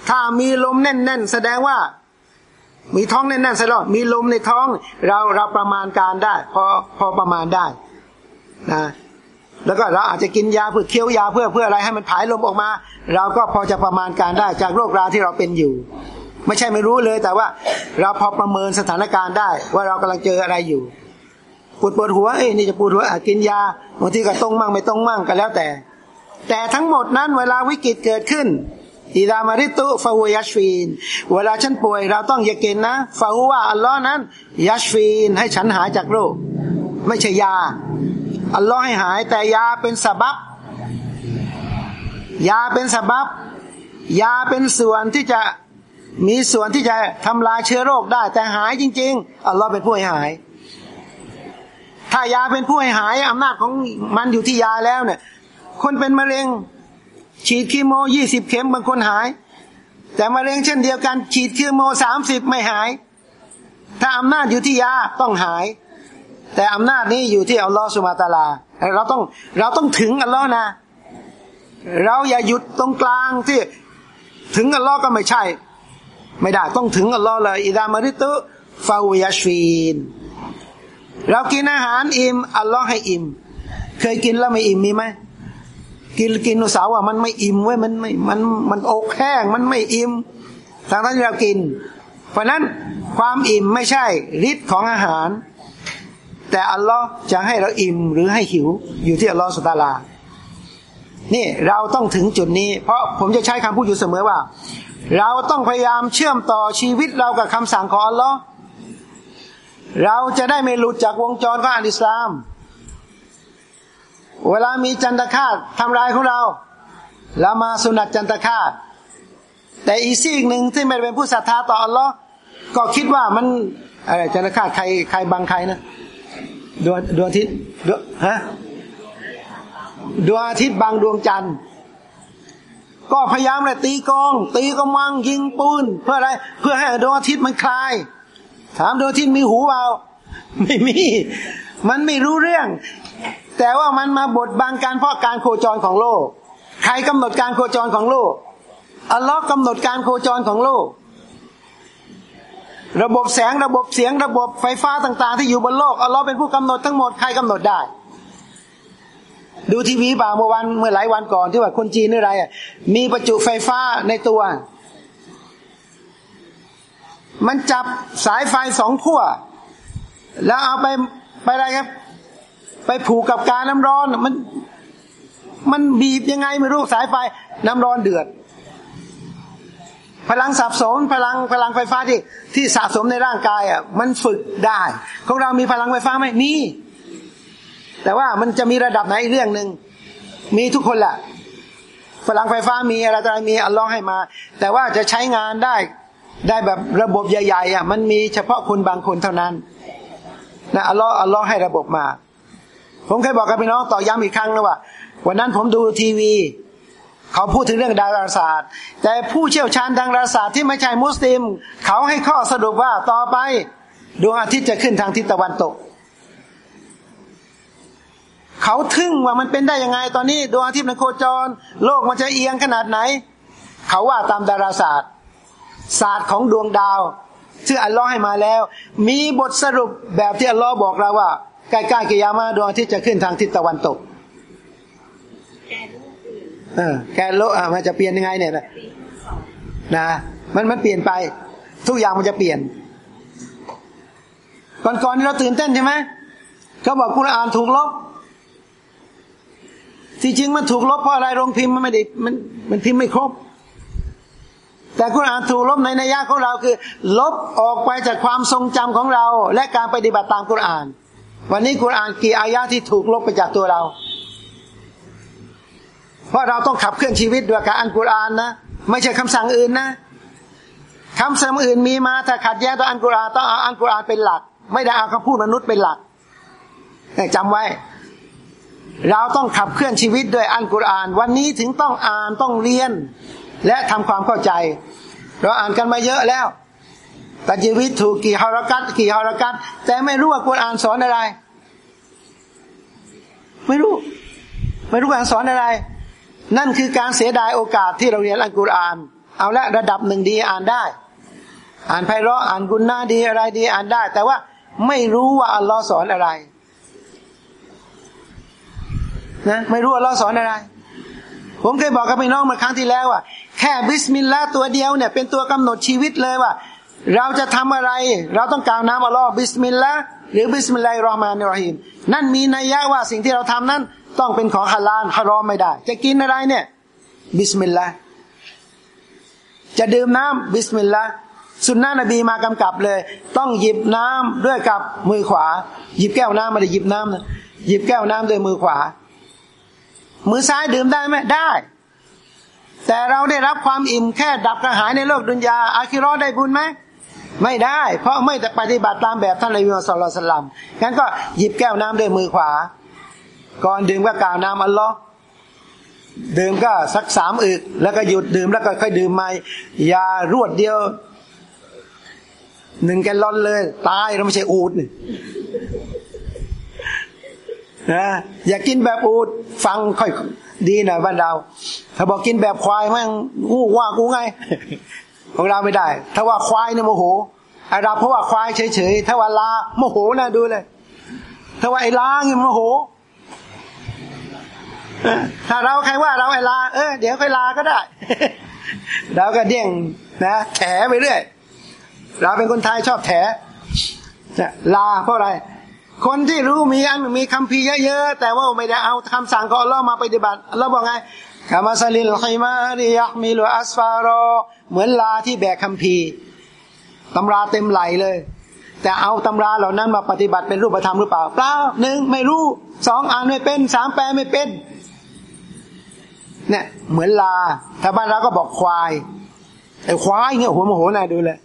S1: ถ้ามีลมแน่น ๆ แสดงว่า มีท้องแน่นๆแสดงมีลมในท้อง เราเราประมาณการได้ พอพอประมาณได้นะแล้วก็เราอาจจะกินยาเพื่อเคี้ยวยาเพื่อเพื่ออะไรให้มันผายลมออกมา เราก็พอจะประมาณการได้จากโรคราที่เราเป็นอยู่ ไม่ใช่ไม่รู้เลยแต่ว่า เราพอประเมินสถานการณ์ได้ ว่าเรากำลังเจออะไรอยู่ปวดปวดหัวเอ้ยนี่จะปวดหัวกินยาบางทีก็ตรงมั่งไม่ตรงมั่งก็แล้วแต่ แต่ทั้งหมดนั้นเวลาวิกฤตเกิดขึ้น อิดามาริตุฟาวยาชฟีน เวลาฉันป่วยเราต้องอย่ากินนะฟาว่าอัลลอฮ์นั้น ยัชฟีนให้ฉันหายจากโรค ไม่ใช่ยา อัลลอฮ์ให้หายแต่ยาเป็นสบับยาเป็นสบับยาเป็นส่วนที่จะมีส่วนที่จะทำลายเชื้อโรคได้ แต่หายจริง ๆ อัลลอฮ์เป็นผู้ให้หาย ถ้ายาเป็นผู้ให้หายอำนาจของมันอยู่ที่ยาแล้วเนี่ย คนเป็นมะเร็ง ฉีดคีโมยี่สิบเข็มบางคนหาย แต่มะเร็งเช่นเดียวกัน ฉีดคีโมสามสิบไม่หาย ถ้าอำนาจอยู่ที่ยาต้องหาย แต่อำนาจนี้อยู่ที่อัลลอฮฺสุมาตาลา เราต้องเราต้องถึงอัลลอฮ์นะ เราอย่าหยุดตรงกลางที่ถึงอัลลอฮ์ก็ไม่ใช่ ไม่ได้ต้องถึงอัลลอฮ์เลยอิดามาริตุฟาวยาชีนเรากินอาหารอิ่มอัลลอฮ์ให้อิ่ม เคยกินแล้วไม่อิ่มมีไหม กินกินนุสาวว่ามันไม่อิ่มเว้ยมันไม่มันมันอกแห้งมันไม่อิ่มทางที่เรากิน เพราะนั้นความอิ่มไม่ใช่ฤทธิ์ของอาหาร แต่อัลลอฮ์จะให้เราอิ่มหรือให้หิวอยู่ที่อัลลอฮ์สุตาลานี่เราต้องถึงจุดนี้ เพราะผมจะใช้คำพูดอยู่เสมอว่า เราต้องพยายามเชื่อมต่อชีวิตเรากับคำสั่งของอัลลอฮ์เราจะได้ไม่หลุดจากวงจรของอัลอิสลาม เวลามีจันทคาตทำลายของเราเรามาสุนัตจันทคาตแต่อีกสิ่งหนึ่งที่ไม่เป็นผู้ศรัทธาต่ออัลลอฮ์ก็คิดว่ามันอะไรจันทคาตใครใครบังใครนะดวงดวงอาทิตย์ดวงฮะดวงอาทิตย์บังดวงจันทร์ก็พยายามเลยตีกอง ตีกำมังยิงปืนเพื่ออะไร เพื่อให้ดวงอาทิตย์มันคลาย ถามดวงอาทิตย์มีหูเปล่าไม่มี มันไม่รู้เรื่อง แต่ว่ามันมาบดบังการเพราะการโคจรของโลก ใครกำหนดการโคจรของโลก อัลลอฮ์กำหนดการโคจรของโลก ระบบแสงระบบเสียงระบบไฟฟ้าต่างๆ ที่อยู่บนโลกอัลลอฮ์เป็นผู้กำหนดทั้งหมดใครกำหนดได้ ดูทีวีป่าเมื่อวันเมื่อหลายวันก่อนที่ว่าคนจีนนี่อะไรอะมีประจุไฟฟ้าในตัว มันจับสายไฟสองขั้วแล้วเอาไปไปอะไรครับ ไปผูกกับการน้ำร้อนมัน มันบีบยังไงไม่รู้สายไฟน้ำร้อนเดือด พลังสับสนพลังพลังไฟฟ้าที่ที่สะสมในร่างกายอะมันฝึกได้ของเรามีพลังไฟฟ้าไหมมีแต่ว่ามันจะมีระดับไหนเรื่องหนึ่งมีทุกคนแหละพลังไฟฟ้ามีอะไรอะไรมีอัลลอฮ์ให้มา แต่ว่าจะใช้งานได้ได้แบบระบบใหญ่ๆอะมันมีเฉพาะคนบางคนเท่านั้นนะอัลลอฮ์อัลลอฮ์ให้ระบบมา ผมเคยบอกกับพี่น้องต่อย้ำอีกครั้งนะว่า วันนั้นผมดูทีวี เขาพูดถึงเรื่องดาราศาสตร์ แต่ผู้เชี่ยวชาญดาราศาสตร์ที่ไม่ใช่มุสลิม เขาให้ข้อสรุปว่าต่อไปดวงอาทิตย์จะขึ้นทางทิศตะวันตก เขาทึ่งว่ามันเป็นได้ยังไง ตอนนี้ดวงอาทิตย์มันโคจร โลกมันจะเอียงขนาดไหน เขาว่าตามดาราศาสตร์ ศาสตร์ของดวงดาวซึ่อัลลอฮ์ให้มาแล้ว มีบทสรุปแบบที่อัลลอฮ์บอกเราว่า ใกล้ๆกิยามาดวงอาทิตย์จะขึ้นทางทิศตะวันตก เออ แกโลอะมันจะเปลี่ยนยังไงเนี่ยนะนะมันมันเปลี่ยนไป ทุกอย่างมันจะเปลี่ยน ก่อนๆนี่เราตื่นเต้นใช่ไหมเขาบอกกุรอานถูกลบที่จริงมันถูกลบเพราะอะไรโรงพิมพ์มันไม่ได้มันมันพิมพ์ไม่ครบ แต่กุรอานถูกลบในนัยยะของเราคือ ลบออกไปจากความทรงจำของเรา และการปฏิบัติตามกุรอาน วันนี้กุรอานกี่อายะที่ถูกลบไปจากตัวเรา เพราะเราต้องขับเคลื่อนชีวิตด้วยการอ่านกุรอานนะ ไม่ใช่คำสั่งอื่นนะคำสั่งอื่นมีมาถ้าขัดแย้งต่ออันกุรอานต้องเอาอันกุรอานเป็นหลัก ไม่ได้เอาคำพูดมนุษย์เป็นหลักจำไว้ เราต้องขับเคลื่อนชีวิตด้วยอันกุรอาน วันนี้ถึงต้องอ่านต้องเรียน และทำความเข้าใจ เราอ่านกันมาเยอะแล้ว ตัจวิตถูกกี่ฮารักัตกี่ฮารักัตแต่ไม่รู้ว่ากุรอานสอนอะไร ไม่รู้ ไม่รู้การสอนอะไร นั่นคือการเสียดายโอกาสที่เราเรียนอัลกุรอาน เอาละระดับหนึ่งดีอ่านได้ อ่านไพเราะอ่าน غنة ดีอะไรดีอ่านได้ แต่ว่าไม่รู้ว่าอัลลอฮ์สอนอะไรนะไม่รู้อัลลอฮ์สอนอะไร ผมเคยบอกกับพี่น้องเมื่อครั้งที่แล้วว่าแค่ بسم الله ตัวเดียวเนี่ยเป็นตัวกำหนดชีวิตเลยว่า เราจะทำอะไร เราต้องกล่าวน้ำอัลลอฮ์บิสมิลลาห์หรือบิสมิลลาฮิรราะห์มานิรราะฮีมนั่นมีนัยยะว่าสิ่งที่เราทำนั้น ต้องเป็นของฮาลาลฮารอมไม่ได้ จะกินอะไรเนี่ยبسم الله จะดื่มน้ำ بسم الله สุนนะนบีมากำกับเลย ต้องหยิบน้ำด้วยกับมือขวา หยิบแก้วน้ำมาได้หยิบน้ำนะหยิบแก้วน้ำด้วยมือขวา มือซ้ายดื่มได้ไหมได้ แต่เราได้รับความอิ่มแค่ดับกระหายในโลกดุนยาอาคิรอได้บุญไหม ไม่ได้ เพราะไม่ได้ปฏิบัติตามแบบท่านนบีมุฮัมมัด صلى الله عليه وسلم งั้นก็หยิบแก้วน้ำด้วยมือขวา ก่อนดื่มก็กล่าวน้ำอัลลอฮ์ดื่มก็สักสามอึก แล้วก็หยุดดื่มแล้วก็ค่อยดื่มใหม่ยารวดเดียวหนึ่งแกลลอนเลย ตายเราไม่ใช่อูดนะอย่ากินแบบอูด ฟังค่อยดีหน่อยบ้านเรา ถ้าบอกกินแบบควายแม่งงูว่ากูไง ของเราไม่ได้ ถ้าว่าควายเนี่ยโมโหไอ้รับเพราะว่าควายเฉยๆถ้าว่าลาโมโหนะดูเลย ถ้าว่าไอ้ลาเงี้ยโมโหถ้าเราใครว่าเราไอ้ลาเออเดี๋ยวค่อยลาก็ได้เราก็เดี่ยงนะแถไปเรื่อยเราเป็นคนไทยชอบแถจะลาเพราะอะไร คนที่รู้มีอันมีคำพีเยอะๆแต่ว่าไม่ได้เอาคำสั่งของเรามาปฏิบัติเราบอกไง คามาซาลิลไคมาริยักมิลอัสฟารอ เหมือนลาที่แบกคำพีตำราเต็มไหลเลย แต่เอาตำราเหล่านั้นมาปฏิบัติเป็นรูปธรรมหรือเปล่าเปล่าหนึ่งไม่รู้สองอ่านไม่เป็นสามแปลไม่เป็นเนี่ยเหมือนลาถ้าบ้านเราก็บอกควายไอ้ควายเงี้ยหัวโมโหน่าดูเลย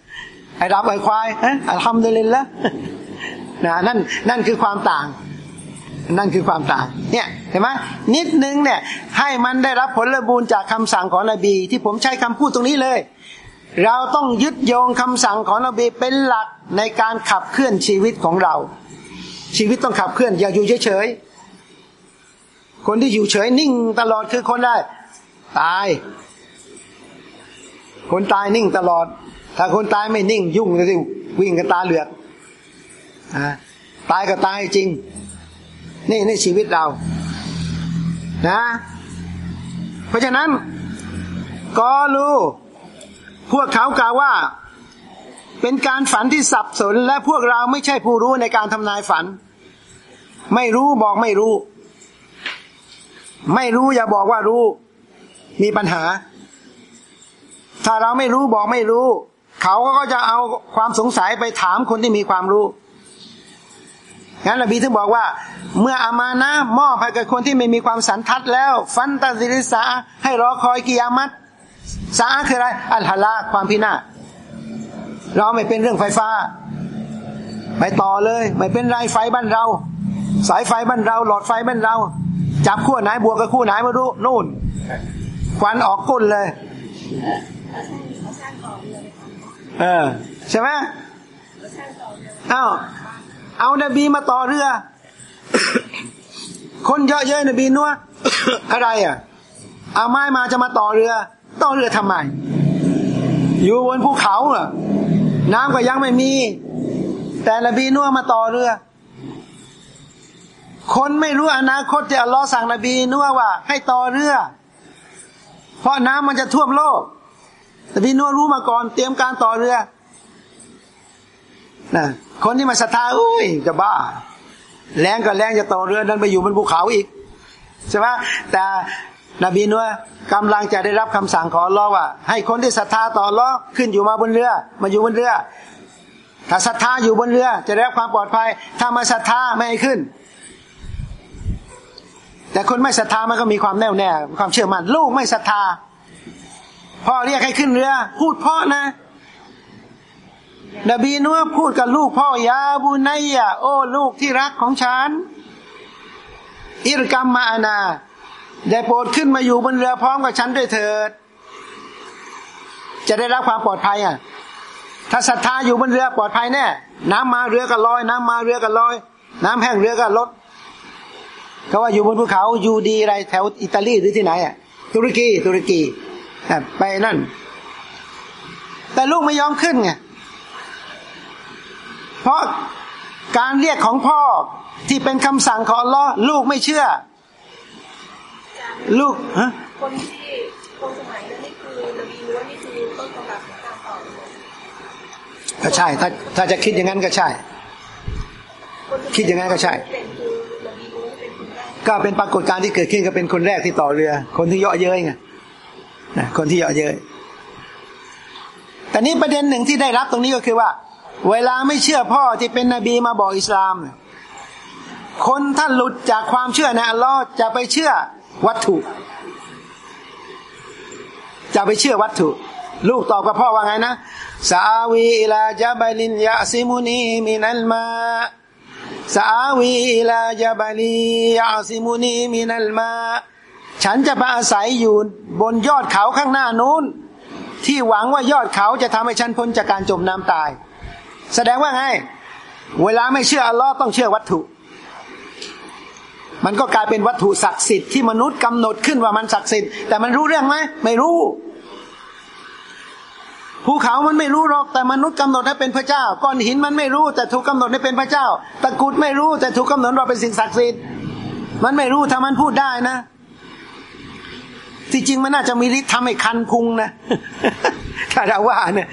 S1: ไอ้รับไอ้ควายเอ๊ะทำได้เลยละนะนั่นนั่นคือความต่าง นั่นคือความต่าง เนี่ยเห็นไหมนิดนึงเนี่ย ให้มันได้รับผลบุญจากคำสั่งของนบี ที่ผมใช้คำพูดตรงนี้เลย เราต้องยึดโยงคำสั่งของนบีเป็นหลักในการขับเคลื่อนชีวิตของเรา ชีวิตต้องขับเคลื่อนอย่าอยู่เฉยๆคนที่อยู่เฉยนิ่งตลอดคือคนได้ตาย คนตายนิ่งตลอด ถ้าคนตายไม่นิ่งยุ่งเลยสิวิ่งกันตาเหลือกอตายก็ตายจริง นี่ในชีวิตเรา นะ เพราะฉะนั้นก็รู้พวกเขากล่าวว่า เป็นการฝันที่สับสน และพวกเราไม่ใช่ผู้รู้ในการทำนายฝัน ไม่รู้บอกไม่รู้ ไม่รู้อย่าบอกว่ารู้ มีปัญหา ถ้าเราไม่รู้บอกไม่รู้ เขาก็จะเอาความสงสัยไปถามคนที่มีความรู้ งั้นนบีถึงบอกว่า เมื่ออามานะมอบให้กับคนที่ไม่มีความสันทัดแล้ว ฟันตาซิริสาให้รอคอยกิยามัตสาคืออะไรอัลฮาลาความพินาศเราไม่เป็นเรื่องไฟฟ้าไปต่อเลย ไม่เป็นไรไฟบ้านเรา สายไฟบ้านเรา หลอดไฟบ้านเรา จับขั้วไหนบวกกับคู่ไหนมาดูนู่นควันออกก้นเลย เออ ใช่ไหมอ้าว เอานบีมาต่อเรือ คนเยอะเยอะนบีนัวอะไรอะ เอาไม้มาจะมาต่อเรือ ต่อเรือทำไม อยู่บนภูเขาอะน้ำก็ยังไม่มี แต่นบีนัวมาต่อเรือ คนไม่รู้อนาคตจะอัลลอฮ์สั่งนบีนัวว่า ให้ต่อเรือ เพราะน้ำมันจะท่วมโลกนบีนัวรู้มาก่อน เตรียมการต่อเรือนะ คนที่มาศรัทธาอุ้ยจะบ้า แรงก็แรงจะต่อเรือนั้นไปอยู่บนภูเขาอีกใช่ไหมแต่นบีนัวกำลังจะได้รับคำสั่งของลอว่า ให้คนที่ศรัทธาต่อลอขึ้นอยู่มาบนเรือ มาอยู่บนเรือ ถ้าศรัทธาอยู่บนเรือ จะได้รับความปลอดภัย ถ้ามาศรัทธาไม่ให้ขึ้น แต่คนไม่ศรัทธามันก็มีความแน่วแน่ความเชื่อมัน่นลูกไม่ศรัทธาพ่อเรียกให้ขึ้นเรือ พูดพ่อนะ นบีนัวพูดกับลูกพ่อยาบุนัยยะโอ้ลูกที่รักของฉัน อิรกัมมาอานาได้โปรดขึ้นมาอยู่บนเรือพร้อมกับฉันด้วยเถิด จะได้รับความปลอดภัยอะ ถ้าศรัทธาอยู่บนเรือปลอดภัยแน่น้ำมาเรือก็ลอย น้ำมาเรือก็ลอย น้ำแห้งเรือก็ลดเขาว่าอยู่บนภูเขาอยู่ดีอะไรแถวอิตาลีหรือที่ไหนอะ ตุรกีตุรกีไปนั่น แต่ลูกไม่ยอมขึ้นไง เพราะการเรียกของพ่อที่เป็นคำสั่งของลอลูกไม่เชื่อ ลูกฮะ
S2: คนที่คนสมัยนั้นนี่คือนบีรู้ว่านี่คือต้นตำรับของการต่อ
S1: ก็ใช่ถ้าถ้าจะคิดอย่างนั้นก็ใช่ คิดอย่างนั้นก็ใช่ ก็เป็นปรากฏการณ์ที่เกิดขึ้นก็เป็นคนแรกที่ต่อเรือ คนที่เยาะเย้ยไงนะคนที่เยาะเย้ยแต่นี้ประเด็นหนึ่งที่ได้รับตรงนี้ก็คือว่า เวลาไม่เชื่อพ่อที่เป็นนบีมาบอกอิสลาม คนท่านหลุดจากความเชื่อในอัลลอฮ์จะไปเชื่อวัตถุ จะไปเชื่อวัตถุ ลูกตอบกับพ่อว่าไงนะสาวีลาจาบลินยาซิมุนีมินัลมาสาวีลาจาบลียาซิมุนีมินัลมา ฉันจะไปอาศัยอยู่บนยอดเขาข้างหน้านู้น ที่หวังว่ายอดเขาจะทำให้ฉันพ้นจากการจมน้ำตาย แสดงว่าไง เวลาไม่เชื่ออัลลอฮ์ต้องเชื่อวัตถุ มันก็กลายเป็นวัตถุศักดิ์สิทธิ์ที่มนุษย์กำหนดขึ้นว่ามันศักดิ์สิทธิ์แต่มันรู้เรื่องไหมไม่รู้ภูเขามันไม่รู้หรอกแต่มนุษย์กำหนดให้เป็นพระเจ้าก้อนหินมันไม่รู้ แต่ถูกกาหนดให้เป็นพระเจ้า ตะกุดไม่รู้ แต่ถูกกำหนดว่าเป็นสิ่งศักดิ์สิทธิ์มันไม่รู้ถ้ามันพูดได้นะที่จริงมันน่าจะมีฤทธิ์ทำให้คันพุงนะถ้าเราว่าเนี่ย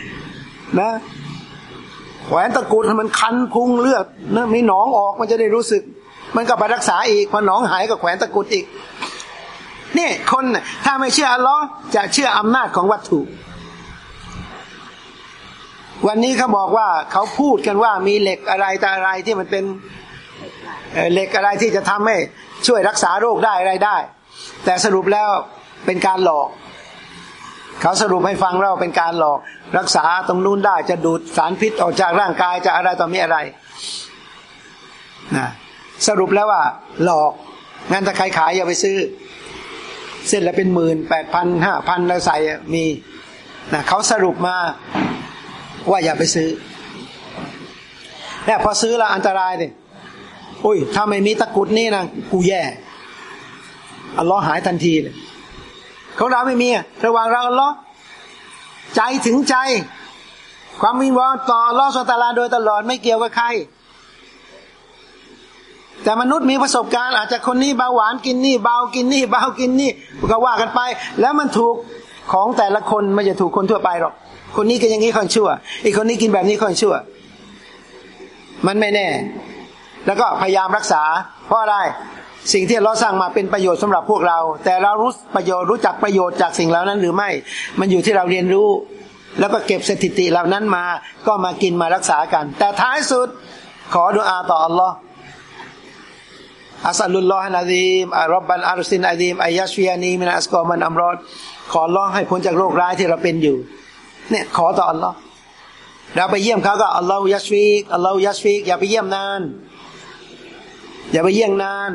S1: นะ แขวนตะกรุดมันคันพุงเลือดนะมีหนองออกมันจะได้รู้สึก มันก็ไปรักษาอีกพอหนองหายก็แขวนตะกรุดอีกนี่คนถ้าไม่เชื่ออัลลอฮ์จะเชื่ออำนาจของวัตถุ วันนี้เขาบอกว่าเขาพูดกันว่ามีเหล็กอะไรแต่อะไรที่มันเป็นเหล็กอะไรที่จะทำให้ช่วยรักษาโรคได้อะไรได้ แต่สรุปแล้วเป็นการหลอก เขาสรุปให้ฟังเราเป็นการหลอกรักษาตรงนู้นได้จะดูดสารพิษออกจากร่างกายจะอะไรต่อมีอะไรนะสรุปแล้วว่า หลอกงั้นถ้าใครขายอย่าไปซื้อ เส้นละเป็นหมื่นแปดพันห้าพันแล้วใส่มีนะเขาสรุปมาว่าอย่าไปซื้อแต่พอซื้อแล้วอันตรายดิอุ้ย ถ้าไม่มีตะกุดนี่นะกูแย่อัลลอฮ์หายทันทีเลย ของเราไม่มีระหว่างเราอัลลอฮ์ใจถึงใจ ความวิงวอนต่อลอสตาลาโดยตลอดไม่เกี่ยวกับใคร แต่มนุษย์มีประสบการณ์อาจจะคนนี้เบาหวานกินนี่เบากินนี่เบากินนี่ก็ว่ากันไป แล้วมันถูกของแต่ละคนไม่จะถูกคนทั่วไปหรอก คนนี้ก็อย่างนี้ค่อนชั่ว อีกคนนี้กินแบบนี้ค่อนชั่ว มันไม่แน่ แล้วก็พยายามรักษา เพราะอะไร สิ่งที่เราสร้างมาเป็นประโยชน์สำหรับพวกเรา แต่เรารู้ประโยชน์รู้จักประโยชน์จากสิ่งเหล่านั้นหรือไม่ มันอยู่ที่เราเรียนรู้ แล้วก็เก็บสถิติเหล่านั้นมาก็มากินมารักษากัน แต่ท้ายสุดขอดุอาต่ออัลลอฮ์อัสลุลลอฮ์นาดีมอัรับบันอารซินอาดีมอายัชฟียานีมินาสกอมันอัมรอดขอร้องให้พ้นจากโรคร้ายที่เราเป็นอยู่ เนี่ยขอต่ออัลลอฮ์เราไปเยี่ยมเขาก็อัลลอฮฺยัสฟีกอัลลอฮฺยัสฟีกอย่าไปเยี่ยมนาน อย่าไปเยี่ยงนาน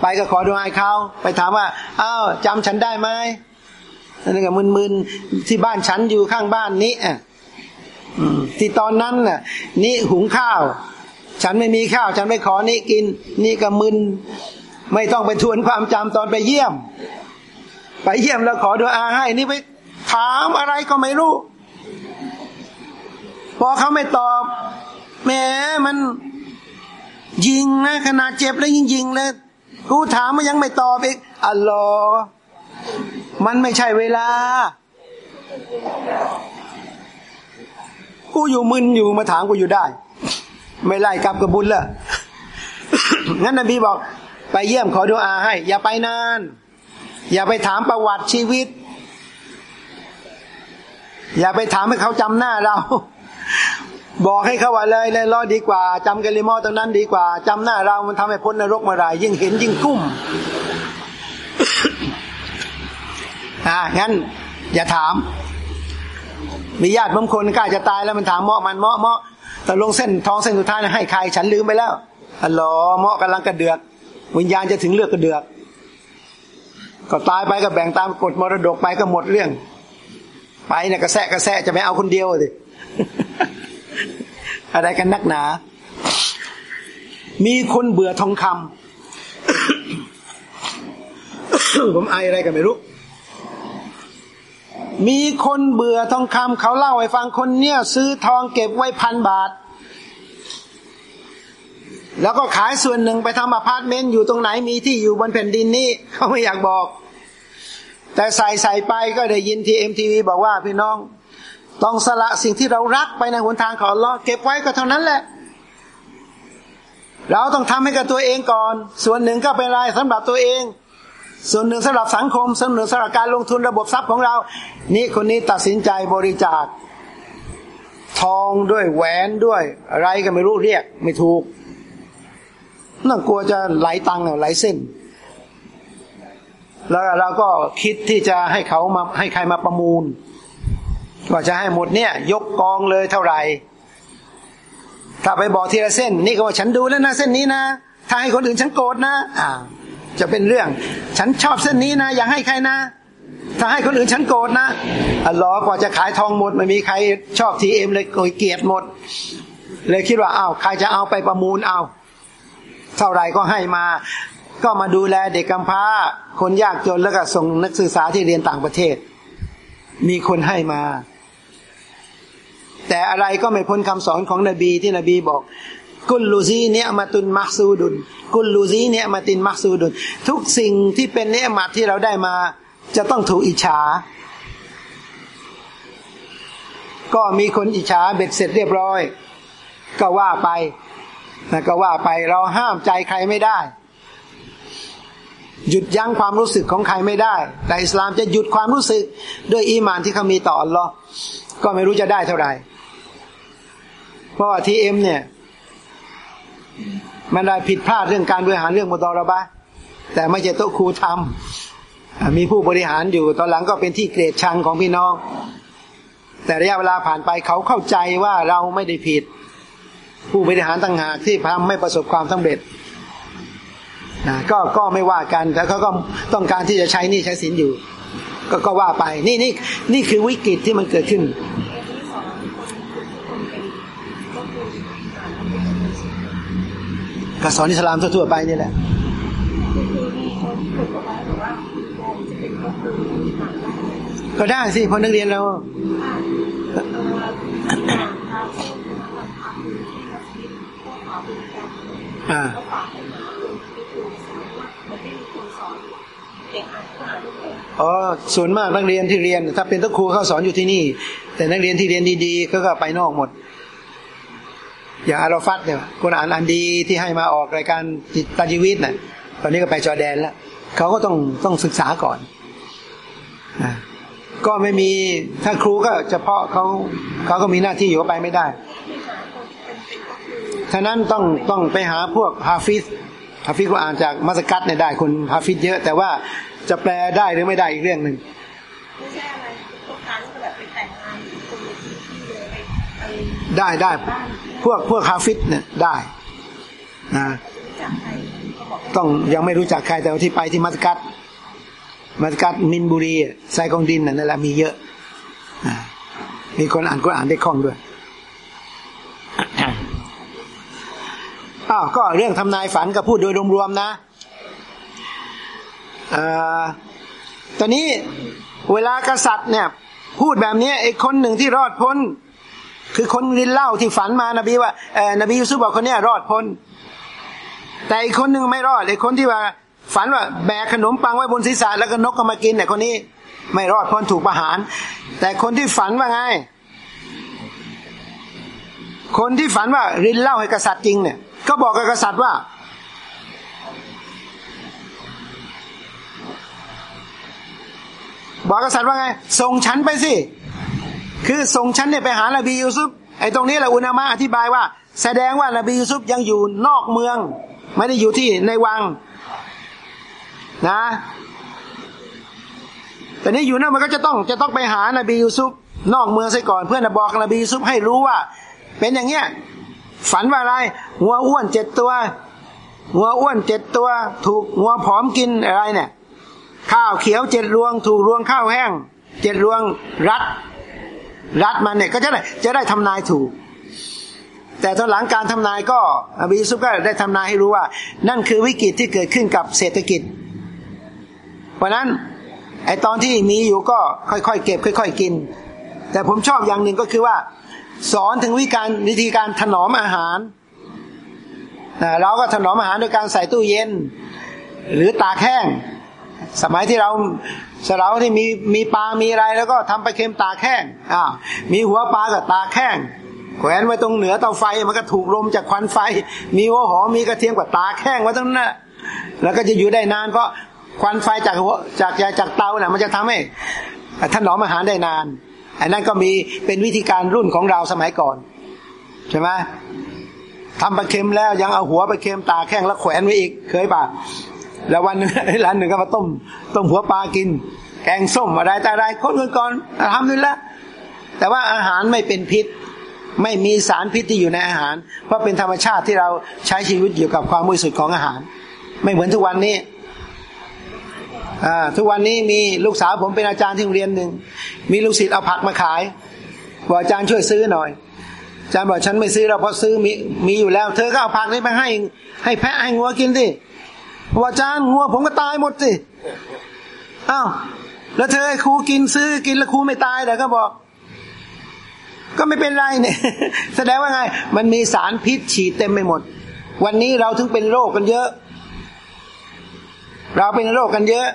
S1: ไปก็ขอดูอาเขาไปถามว่าอ้าวจำฉันได้ไหมนั่นก็มึนๆที่บ้านฉันอยู่ข้างบ้านนี้อะที่ตอนนั้นน่ะ นี่หุงข้าว ฉันไม่มีข้าว ฉันไม่ขอนี่กิน นี่ก็มึนไม่ต้องไปทวนความจำตอนไปเยี่ยม ไปเยี่ยมแล้วขอดูอาให้ นี่ไปถามอะไรก็ไม่รู้ พอเขาไม่ตอบแหมมัน ยิงนะขนาดเจ็บแล้วยิงยิงเลยกูถามมันยังไม่ตอบอีกอัลลอฮ์มันไม่ใช่เวลา กูอยู่มึนอยู่มาถามกูอยู่ได้ ไม่ไล่กลับกับบุญละงั้นนบีบอก ไปเยี่ยมขอดูอาให้ อย่าไปนาน อย่าไปถามประวัติชีวิต อย่าไปถามให้เขาจำหน้าเรา บอกให้เขาว่าเลยเลยรอดีกว่าจำกะลิมอตรงนั้นดีกว่าจำหน้าเรามันทำให้พ้นนรกมาได้ยิ่งเห็นยิ่งกุ้มอ่างั้น อย่าถาม มีญาติบางคนกล้าจะตายแล้วมันถามเมาะมันเมาะเมาะแต่ลงเส้นท้องเส้นสุดท้ายนะให้ใครฉันลืมไปแล้วอัลลอฮ์เมาะกำลังกระเดือก วิญญาณจะถึงเลือกกระเดือก ก็ตายไปก็แบ่งตามกฎมรดกไปก็หมดเรื่อง ไปเนี่ยกระแสกระแสจะไม่เอาคนเดียวสิ อะไรกันนักหนา มีคนเบื่อทองคำผมไออะไรกันไม่รู้ มีคนเบื่อทองคำเขาเล่าให้ฟังคนเนี้ยซื้อทองเก็บไว้พันบาท แล้วก็ขายส่วนหนึ่งไปทำอพาร์ตเมนต์อยู่ตรงไหนมีที่อยู่บนแผ่นดินนี้เขาไม่อยากบอก แต่ใส่ใส่ไปก็ได้ยินทีเอ็มทีวีบอกว่าพี่น้อง ต้องสละสิ่งที่เรารักไปในหนทางของเราเก็บไว้ก็เท่านั้นแหละ เราต้องทำให้กับตัวเองก่อน ส่วนหนึ่งก็เป็นรายสำหรับตัวเอง ส่วนหนึ่งสำหรับสังคม ส่วนหนึ่งสำหรับการลงทุนระบบทรัพย์ของเรา นี่คนนี้ตัดสินใจบริจาค ทองด้วยแหวนด้วย อะไรก็ไม่รู้เรียก ไม่ถูกน่ากลัวจะไหลตังค์ไหลเส้น แล้วเราก็คิดที่จะให้เขามาให้ใครมาประมูล ว่าจะให้หมดเนี่ย ยกกองเลยเท่าไหร่ ถ้าไปบอกทีละเส้น นี่ก็ว่าฉันดูแล้วนะเส้นนี้นะ ถ้าให้คนอื่นฉันโกรธนะอ่าจะเป็นเรื่อง ฉันชอบเส้นนี้นะ อย่าให้ใครนะ ถ้าให้คนอื่นฉันโกรธนะอัลลอฮ์กว่าจะขายทองหมดไม่มีใครชอบทีเอ็มเลยโกยเกียรติหมด เลยคิดว่าอ้าวใครจะเอาไปประมูลเอา เท่าไหร่ก็ให้มา ก็มาดูแลเด็กกำพร้า คนยากจนแล้วก็ส่งนักศึกษาที่เรียนต่างประเทศ มีคนให้มา แต่อะไรก็ไม่พ้นคำสอนของนบีที่นบีบอก กุลลูซีเนี่ยมาตุนมักซูดุน กุลลูซีเนี่ยมาตินมักซูดุน ทุกสิ่งที่เป็นเนียมัดที่เราได้มา จะต้องถูกอิจฉา ก็มีคนอิจฉาเบ็ดเสร็จเรียบร้อย ก็ว่าไปนะก็ว่าไปเราห้ามใจใครไม่ได้ หยุดยั้งความรู้สึกของใครไม่ได้ แต่อิสลามจะหยุดความรู้สึกด้วยอีมานที่เขามีต่ออัลลอฮ์ก็ไม่รู้จะได้เท่าไหร่ เพราะว่า TM เนี่ย มันได้ผิดพลาดเรื่องการบริหารเรื่อง مضاربة แต่ไม่ใช่โต๊ะครูทำมีผู้บริหารอยู่ตอนหลังก็เป็นที่เกลียดชังของพี่น้อง แต่ระยะเวลาผ่านไปเขาเข้าใจว่าเราไม่ได้ผิด ผู้บริหารต่างหากที่ทำไม่ประสบความสำเร็จนะก็ก็ไม่ว่ากันแต่เขาก็ต้องการที่จะใช้หนี่ใช้สินอยู่ ก็ก็ว่าไป นี่นี่นี่คือวิกฤตที่มันเกิดขึ้น ก็สอนอิสลามทั่วๆไปนี่แหละก็ได้สิเพราะนักเรียนเราอ่าอ๋อส่วนมากนักเรียนที่เรียน ถ้าเป็นตัวครูเขาสอนอยู่ที่นี่ แต่นักเรียนที่เรียนดีๆก็ก็ไปนอกหมด อย่างอาราฟัตเนี่ยคนอ่านอันดีที่ให้มาออกรายการจิตตาชีวิตน่ะ ตอนนี้ก็ไปจอร์แดนแล้วเขาก็ต้องต้องศึกษาก่อนนะก็ไม่มีโต๊ะครูก็เฉพาะเขาเขาก็มีหน้าที่อยู่ก็ไปไม่ได้ฉะนั้นต้องต้องไปหาพวกฮาฟิสฮาฟิสก็อ่านจากมัรกัสเนี่ยได้คนฮาฟิสเยอะ แต่ว่าจะแปลได้หรือไม่ได้อีกเรื่องหนึ่ง
S2: ไม่ใช่อะไรต้องการที่จะแบบไปแต่งงานคนในพื้นที่เลยไปไป
S1: ได้ได้ พวกพวกฮาฟิสเนี่ยได้นะต้องยังไม่รู้จักใครแต่ที่ไปที่มัสกัดมัสกัดมินบุรีไซกองดินน่ะนั่นแหละมีเยอะอมีคนอ่านก็อ่านได้คล่องด้วยอ้าวก็เรื่องทำนายฝันก็พูดโดยรวมๆนะเออตอนนี้เวลากษัตริย์เนี่ย พูดแบบนี้ไอ้คนหนึ่งที่รอดพ้น คือคนรินเหล้าที่ฝันมานบีว่าเออนบียูซุฟบอกคนเนี้ยรอดพ้น แต่อีกคนหนึ่งไม่รอดไอ้คนที่ว่า ฝันว่าแบกขนมปังไว้บนศีรษะแล้วก็นกก็มากินเนี่ยคนนี้ ไม่รอดพ้นถูกประหาร แต่คนที่ฝันว่าไง คนที่ฝันว่ารินเหล้าให้กษัตริย์จริงเนี่ย ก็บอกกับกษัตริย์ว่าบอกกษัตริย์ว่าไงส่งฉันไปสิ คือส่งฉันเนี่ยไปหานบียูซุฟไอ้ตรงนี้แหละอุนามะอธิบายว่า แสดงว่านบียูซุฟยังอยู่นอกเมือง ไม่ได้อยู่ที่ในวังนะ แต่นี้อยู่นั่นมันก็จะต้องจะต้องไปหานบียูซุฟนอกเมืองซะก่อนเพื่อนบอกนบียูซุฟให้รู้ว่า เป็นอย่างเงี้ยฝันว่าอะไรหัวอ้วนเจ็ดตัวหัวอ้วนเจ็ดตัว ถูกหัวผอมกินอะไรเนี่ย ข้าวเขียวเจ็ดรวง ถูกรวงข้าวแห้งเจ็ดรวงรัด รัดมันเนี่ยก็จะได้จะได้ทำนายถูก แต่ตอนหลังการทำนายก็อบียูซุฟก็ได้ทำนายให้รู้ว่า นั่นคือวิกฤตที่เกิดขึ้นกับเศรษฐกิจ เพราะนั้นไอตอนที่มีอยู่ก็ค่อยๆเก็บ ค่อย ๆ กิน แต่ผมชอบอย่างหนึ่งก็คือว่า สอนถึงวิการวิธีการถนอมอาหารเราก็ถนอมอาหารโดยการใส่ตู้เย็น หรือตากแห้ง สมัยที่เราสเราที่มีมีปลา มีอะไรแล้วก็ทำไปลาเค็มตาแห้งอ่ามีหัวปลากับตาแห้งแขวนไว้ตรงเหนือเตาไฟมันก็ถูกลมจากควันไฟ มีหัวหอมมีกระเทียมกับตาแห้งไว้ตรงนั้น แล้วก็จะอยู่ได้นานเพราะควันไฟจากหัวจากจากเตาเนี่ยมันจะทำให้ถนอมอาหารได้นานอันนั้นก็มีเป็นวิธีการรุ่นของเราสมัยก่อนใช่ไหมทำปลาเค็มแล้วยังเอาหัวปลาเค็มตาแห้งแล้วแขวนไว้อีกเคยป่ะ แล้ววันหนึงร้านหนึ่งก็มาต้มต้มหัวปลากิน แกงส้มอะไรแต่อะไรคนก่อนก่อนทำนี่ละแต่ว่าอาหารไม่เป็นพิษ ไม่มีสารพิษที่อยู่ในอาหาร เพราะเป็นธรรมชาติที่เราใช้ชีวิตอยู่กับความบริสุทธิ์ของอาหาร ไม่เหมือนทุกวันนี้ทุกวันนี้มีลูกสาวผมเป็นอาจารย์ที่โรงเรียนหนึ่งมีลูกศิษย์เอาผักมาขายบอกอาจารย์ช่วยซื้อหน่อยอาจารย์บอกฉันไม่ซื้อเราเพราะซื้อมีมีอยู่แล้ว เธอก็เอาผักนี้ไปให้ ให้แพะให้งัวกินสิ บอกอาจารย์งัวผมก็ตายหมดสิอ้าวแล้วเธอให้ครูกินซื้อกินแล้วครูไม่ตายแต่ก็บอก ก็ไม่เป็นไรเนี่ย แสดงว่าไง มันมีสารพิษฉีดเต็มไปหมด วันนี้เราถึงเป็นโรคกันเยอะ เราเป็นโรคกันเยอะ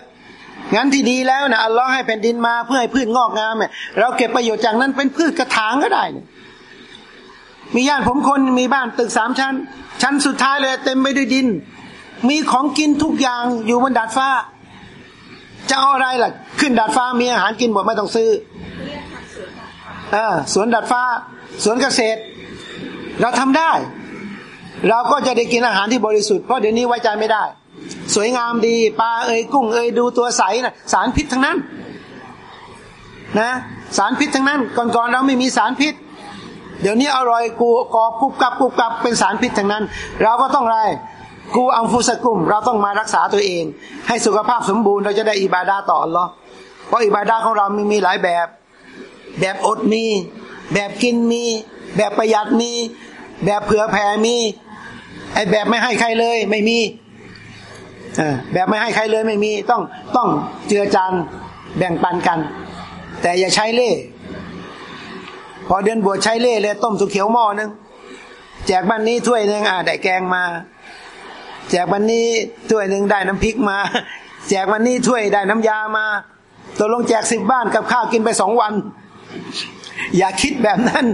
S1: งั้นที่ดีแล้วนะอัลลอฮ์ให้แผ่นดินมาเพื่อให้พืชงอกงามเนี่ยเราเก็บประโยชน์จากนั้นเป็นพืชกระถางก็ได้เนี่ยมีญาติผมคนมีบ้านตึกสามชั้น ชั้นสุดท้ายเลยเต็มไปด้วยดิน มีของกินทุกอย่างอยู่บนดาดฟ้า จะเอาอะไรล่ะ ขึ้นดาดฟ้ามีอาหารกินหมดไม่ต้องซื้อ
S2: เรียกผักสวนผักฟ้า
S1: อ่าสวนดาดฟ้า สวนเกษตร เราทำได้ เราก็จะได้กินอาหารที่บริสุทธิ์เพราะเดี๋ยวนี้ไว้ใจไม่ได้ สวยงามดีปลาเอ้ยกุ้งเอ้ยดูตัวใสนะสารพิษทั้งนั้น นะ สารพิษทั้งนั้น ก่อนๆเราไม่มีสารพิษเดี๋ยวนี้อร่อยกูกอบกุบกับกุบกับเป็นสารพิษทั้งนั้น เราก็ต้องไร กูอัมฟุสกุม เราต้องมารักษาตัวเอง ให้สุขภาพสมบูรณ์เราจะได้อิบาดาต่ออัลลอเพราะอิบาดาของเรามีมีหลายแบบ แบบอดมี แบบกินมี แบบประหยัดมี แบบเผื่อแผ่มีไอแบบไม่ให้ใครเลยไม่มีอแบบไม่ให้ใครเลยไม่มี ต้องต้องเจือจานแบ่งปันกัน แต่อย่าใช้เล่พอเดือนบวชใช้เล่เลยต้มสุกเขียวหม้อนึงแจกบันนี้ถ้วยหนึ่งอ่าได้แกงมา แจกวันนี้ถ้วยหนึ่งได้น้ำพริกมา แจกวันนี้ถ้วยได้น้ำยามาตกลงแจกสิบบ้านกับข้าวกินไปสองวัน อย่าคิดแบบนั้น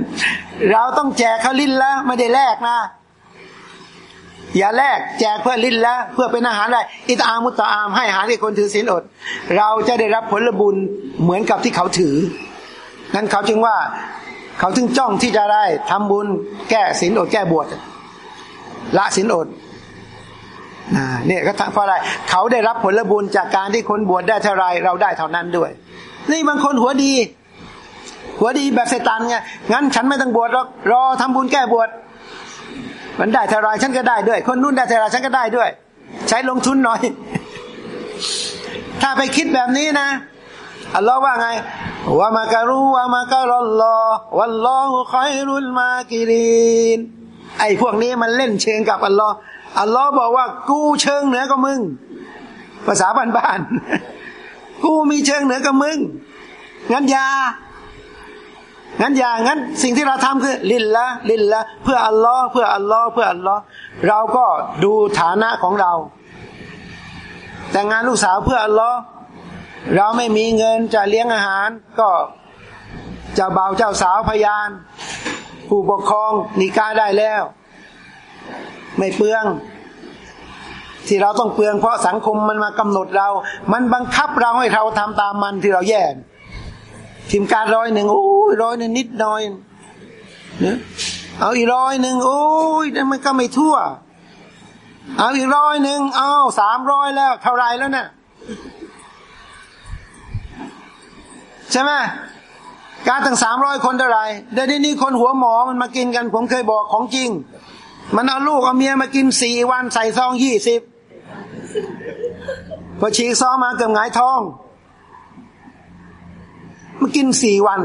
S1: เราต้องแจกเขาลิ้นแล้วไม่ได้แลกนะ อย่าแลกแจกเพื่อลิ้นแล้วเพื่อเป็นอาหารอะไรอิตามุตตาอามให้อาหารให้คนถือศีลอด เราจะได้รับผลบุญเหมือนกับที่เขาถือนั้นเขาจึงว่าเขาถึงจ้องที่จะได้ทำบุญแก้ศีลอดแก้บวชละศีลอด เนี่ยก็เพราะอะไรเขาได้รับผลบุญจากการที่คนบวชได้เท่าไรเราได้เท่านั้นด้วย นี่บางคนหัวดี หัวดีแบบเซตันไงงั้นฉันไม่ต้องบวชหรอกรอทำบุญแก้บวชมันได้เท่าไรฉันก็ได้ด้วย คนนู้นได้เท่าไรฉันก็ได้ด้วย ใช้ลงทุนหน่อย ถ้าไปคิดแบบนี้นะอัลลอฮ์ว่าไงว่ามาการูว่ามาการัลลอวัลลอฮุคอยรุลมากิรินไอ้พวกนี้มันเล่นเชิงกับอัลลอฮ์ อัลลอฮ์บอกว่า กูเชิงเหนือกว่ามึง ภาษาบ้านๆกูมีเชิงเหนือกว่ามึง งั้นยางั้นอย่างั้นสิ่งที่เราทำคือ ลินละลินละเพื่ออัลลอฮ์เพื่ออัลลอฮ์เพื่ออัลลอฮ์เราก็ดูฐานะของเรา แต่งงานลูกสาวเพื่ออัลลอฮ์เราไม่มีเงินจะเลี้ยงอาหาร ก็เจ้าบ่าวเจ้าสาวพยาน ผู้ปกครองนิกาได้แล้ว ไม่เปลือง ที่เราต้องเปลืองเพราะสังคมมันมากำหนดเรา มันบังคับเราให้เราทำตามมันที่เราแย่ทีมการร้อยหนึ่งโอ้ยร้อยหนึ่งนิดหน่อยเนี่ยเอาอีกร้อยหนึ่งโอ้ยมันก็ไม่ทั่ว เอาอีกร้อยหนึ่งเอาสามร้อยแล้ว เท่าไรแล้วเนี่ยใช่ไหมการตั้งสามร้อยคนเท่าไรเดี๋ยวนี้คนหัวหมอมันมากินกัน ผมเคยบอกของจริง มันเอาลูกเอาเมียมากินสี่วันใส่ซองยี่สิบพอฉีกซองมาเกือบหงายท้องมากินสี่วัน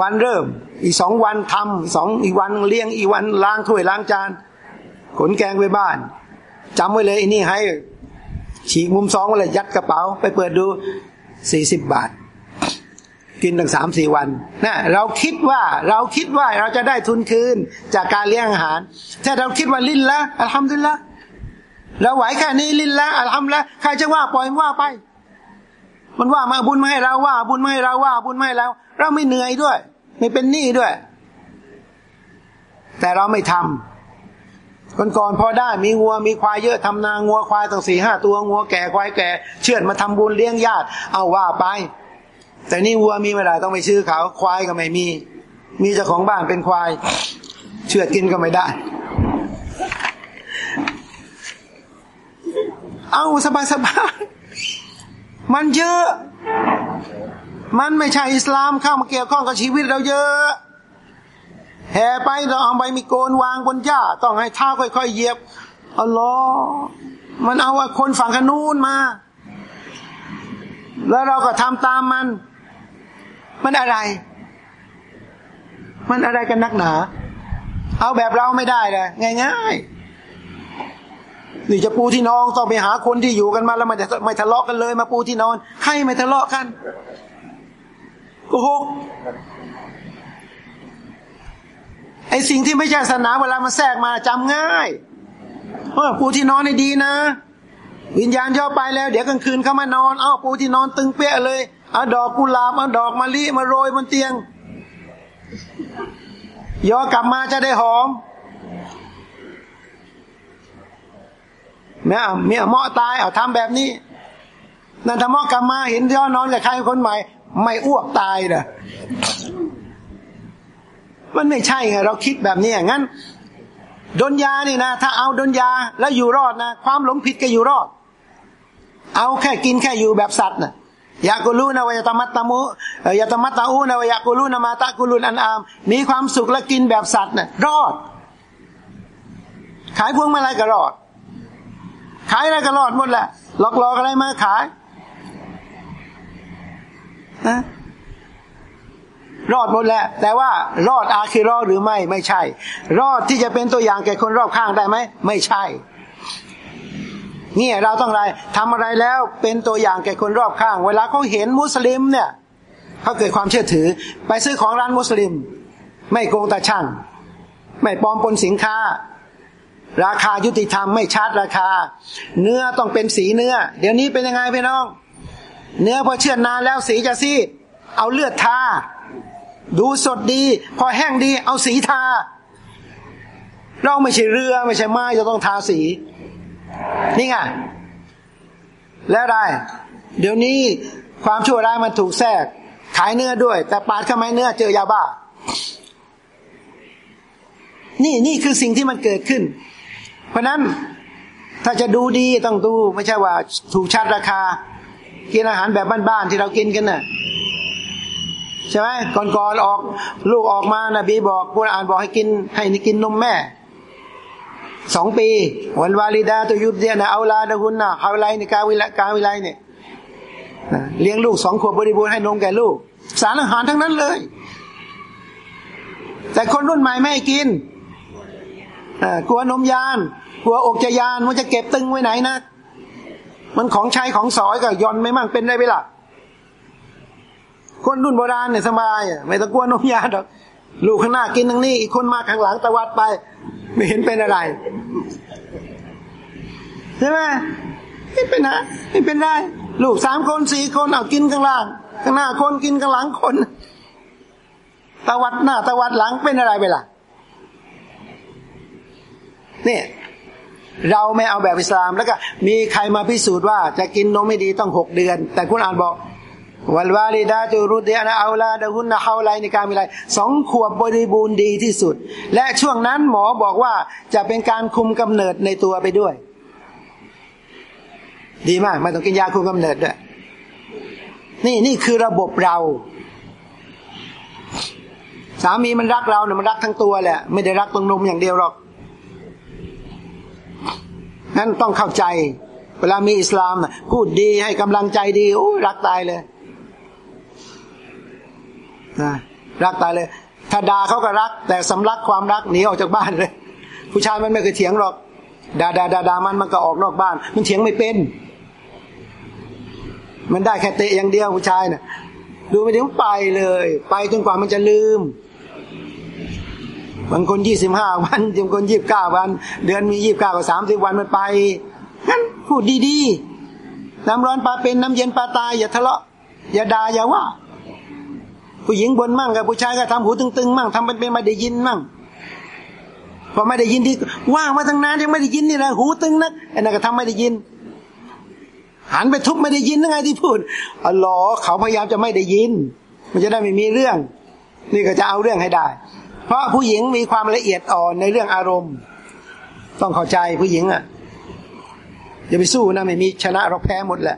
S1: วันเริ่ม อีสองวันทำสองอีวันเลี้ยงอีวันล้างถ้วยล้างจานขนแกงไปบ้านจำไว้เลยไอ้นี่ให้ ฉีกมุมสองไว้เลยยัดกระเป๋า ไปเปิดดูสี่สิบบาท กินตั้งสามสี่วันนะเราคิดว่าเราคิดว่าเราจะได้ทุนคืนจากการเลี้ยงอาหาร ถ้าเราคิดว่าลิ้นละอัลฮัมดุลิลละเราไหวแค่นี้ลิ้นละอัลฮัมละใครจะว่าปล่อยว่าไป มันว่ามาบุญมาให้เราว่า บุญมาให้เราว่า บุญมาให้เราเราไม่เหนื่อยด้วย ไม่เป็นหนี้ด้วย แต่เราไม่ทำคนก่อนพอได้มีงัวมีควายเยอะทำนางัวควายตั้งสี่ห้าตัวงัวแก่ควายแก่ เชื่อมาทำบุญเลี้ยงญาติ เอาว่าไป แต่นี่วัวมีไม่ได้ต้องไปซื้อเขาควายก็ไม่มี มีเจ้าของบ้านเป็นควาย เชื่อกินก็ไม่ได้ เอาสบายสบายมันเยอะ มันไม่ใช่อิสลามเข้ามาเกี่ยวข้องกับชีวิตเราเยอะแห่ไปเราเอาใบมีโกนวางบนหญ้าต้องให้เท้าค่อยๆเหยียบอัลลอฮ์มันเอาคนฝั่งขนูนมา แล้วเราก็ทำตามมัน มันอะไร มันอะไรกันนักหนา เอาแบบเราไม่ได้เลยง่ายๆนี่จะปูที่นอนต้องไปหาคนที่อยู่กันมาแล้วมันจะไม่ทะเลาะกันเลย มาปูที่นอนให้ไม่ทะเลาะกันโกหกไอสิ่งที่ไม่ใช่ศาสนาเวลามันแทรกมาจำง่ายเออปูที่นอนให้ดีนะ วิญญาณย่อไปแล้ว เดี๋ยวกลางคืนเข้ามานอน เอาปูที่นอนตึงเปี้ยเลย เอาดอกกุหลาบเอาดอกมะลิมาโรยบนเตียงย่อกลับมาจะได้หอมแม่เมียเหมาะตายเอาทำแบบนี้ นั่นถ้าเมาะกลับมาเห็นย่อนอนกับใครคนใหม่ ไม่อ้วกตายเด้อมันไม่ใช่ไงเราคิดแบบนี้งั้นดนยานี่นะ ถ้าเอาดนยาแล้วอยู่รอดนะ ความหลงผิดก็อยู่รอด เอาแค่กินแค่อยู่แบบสัตว์นะ ยากุลูนะวยาตมัตตามุยาตมัตตาอูนะวยากุลูนะมาตะกุลุนอันอาม มีความสุขและกินแบบสัตว์นะ่ะรอด ขายพวงมาลัยก็รอด ขายอะไรก็รอดหมดแหละหลอกหลอกอะไรมาขายนะรอดหมดแหละแต่ว่ารอดอาคิรอหรือไม่ไม่ใช่ รอดที่จะเป็นตัวอย่างแก่คนรอบข้างได้ไหมไม่ใช่ เนี่ยเราต้องอะไรทำอะไรแล้วเป็นตัวอย่างแก่คนรอบข้าง เวลาเขาเห็นมุสลิมเนี่ยเขาเกิดความเชื่อถือ ไปซื้อของร้านมุสลิม ไม่โกงตาช่างไม่ปลอมปนสินค้า ราคายุติธรรมไม่ชาร์จราคา เนื้อต้องเป็นสีเนื้อ เดี๋ยวนี้เป็นยังไงพี่น้อง เนื้อพอเชื่อนนานแล้วสีจะซีดเอาเลือดทาดูสดดี พอแห้งดี เอาสีทา เราไม่ใช่เรือไม่ใช่ไม้จะต้องทาสี นี่ไงแล้วได้ เดี๋ยวนี้ความชั่วร้ายมันถูกแทรก ขายเนื้อด้วย แต่ปาดเข้าไม้เนื้อเจอยาบ้า นี่นี่คือสิ่งที่มันเกิดขึ้น เพราะนั้นถ้าจะดูดีต้องดู ไม่ใช่ว่าถูกชาร์จราคา กินอาหารแบบบ้านๆที่เรากินกันน่ะใช่ไหมก่อนๆออก ลูกออกมานะบีบอกกุรอานบอกให้กิน ให้กินนมแม่ สองปี วันวาลิดาตุยุดเดียนะเอาลาดะหุนนะฮาวไลในกาวิลกาวิไลเนี่ยเลี้ยงลูกสองขวบบริบูรณ์ให้นมแก่ลูก สารอาหารทั้งนั้นเลย แต่คนรุ่นใหม่ไม่ให้กินกลัวนมยานกลัวอกจะยานมันจะเก็บตึงไว้ไหนนะมันของใช้ของสอยก็ย่อนไม่มั่งเป็นได้ไหมล่ะคนรุ่นโบราณเนี่ยสบายไม่ต้องกลัวนมยานหรอก ลูกข้างหน้ากินทางนี้ อีกคนมาข้างหลังตะวัดไป ไม่เห็นเป็นอะไรใช่ไหมไม่เป็นไรไม่เป็นไรลูกสามคนสี่คนเอากินข้างล่าง ข้างหน้าคนกินข้างหลังคน ตะวัดหน้าตะวัดหลังเป็นอะไรไปล่ะเนี่ยเราไม่เอาแบบอิสลามแล้วก็ มีใครมาพิสูจน์ว่าจะกินนมไม่ดีต้องหกเดือน แต่คุณอ่านบอก วัลวาลิดาจูรุดียนะเอาลาดะหุนนะเฮาไลในการมีไรสองขวบบริบูรณ์ดีที่สุด และช่วงนั้นหมอบอกว่าจะเป็นการคุมกำเนิดในตัวไปด้วย ดีมากไม่ต้องกินยาคุมกำเนิดด้วยนี่นี่คือระบบเรา สามีมันรักเราเนี่ยมันรักทั้งตัวแหละ ไม่ได้รักตรงนมอย่างเดียวหรอกนั้นต้องเข้าใจ เวลามีอิสลามพูดดีให้กำลังใจดีโอ้รักตายเลย นะรักตายเลย ถ้าด่าเขาก็รัก แต่สำลักความรักหนีออกจากบ้านเลย ผู้ชายมันไม่เคยเถียงหรอกด่าด่าด่าด่ามันมันก็ออกนอกบ้าน มันเถียงไม่เป็น มันได้แค่เตะอย่างเดียวผู้ชายนะ่ะ ดูไม่ถึงไปเลย ไปจนกว่ามันจะลืม บางคนยี่สิบห้าวันบางคนยี่บเก้าวัน เดือนมียี่บเก้ากับสามสิบวันมันไปงั้นพูดดีๆน้ำร้อนปลาเป็นน้ำเย็นปลาตายอย่าทะเลาะอย่าด่าอย่าว่า ผู้หญิงบนมั่งกับผู้ชายก็ทำหูตึงๆมั่งทำเป็นเป็นไม่ได้ยินมั่งพอไม่ได้ยินที่ว่างมาตั้งนานยังไม่ได้ยินนี่นะหูตึงนักไอ้นั่นก็ทำไม่ได้ยิน หันไปทุบไม่ได้ยินยังไงที่พูดอ๋อเขาพยายามจะไม่ได้ยิน มันจะได้ไม่มีเรื่อง นี่ก็จะเอาเรื่องให้ได้ เพราะผู้หญิงมีความละเอียดอ่อนในเรื่องอารมณ์ ต้องเข้าใจผู้หญิงอะอย่าไปสู้นะไม่มีชนะเราแพ้หมดแหละ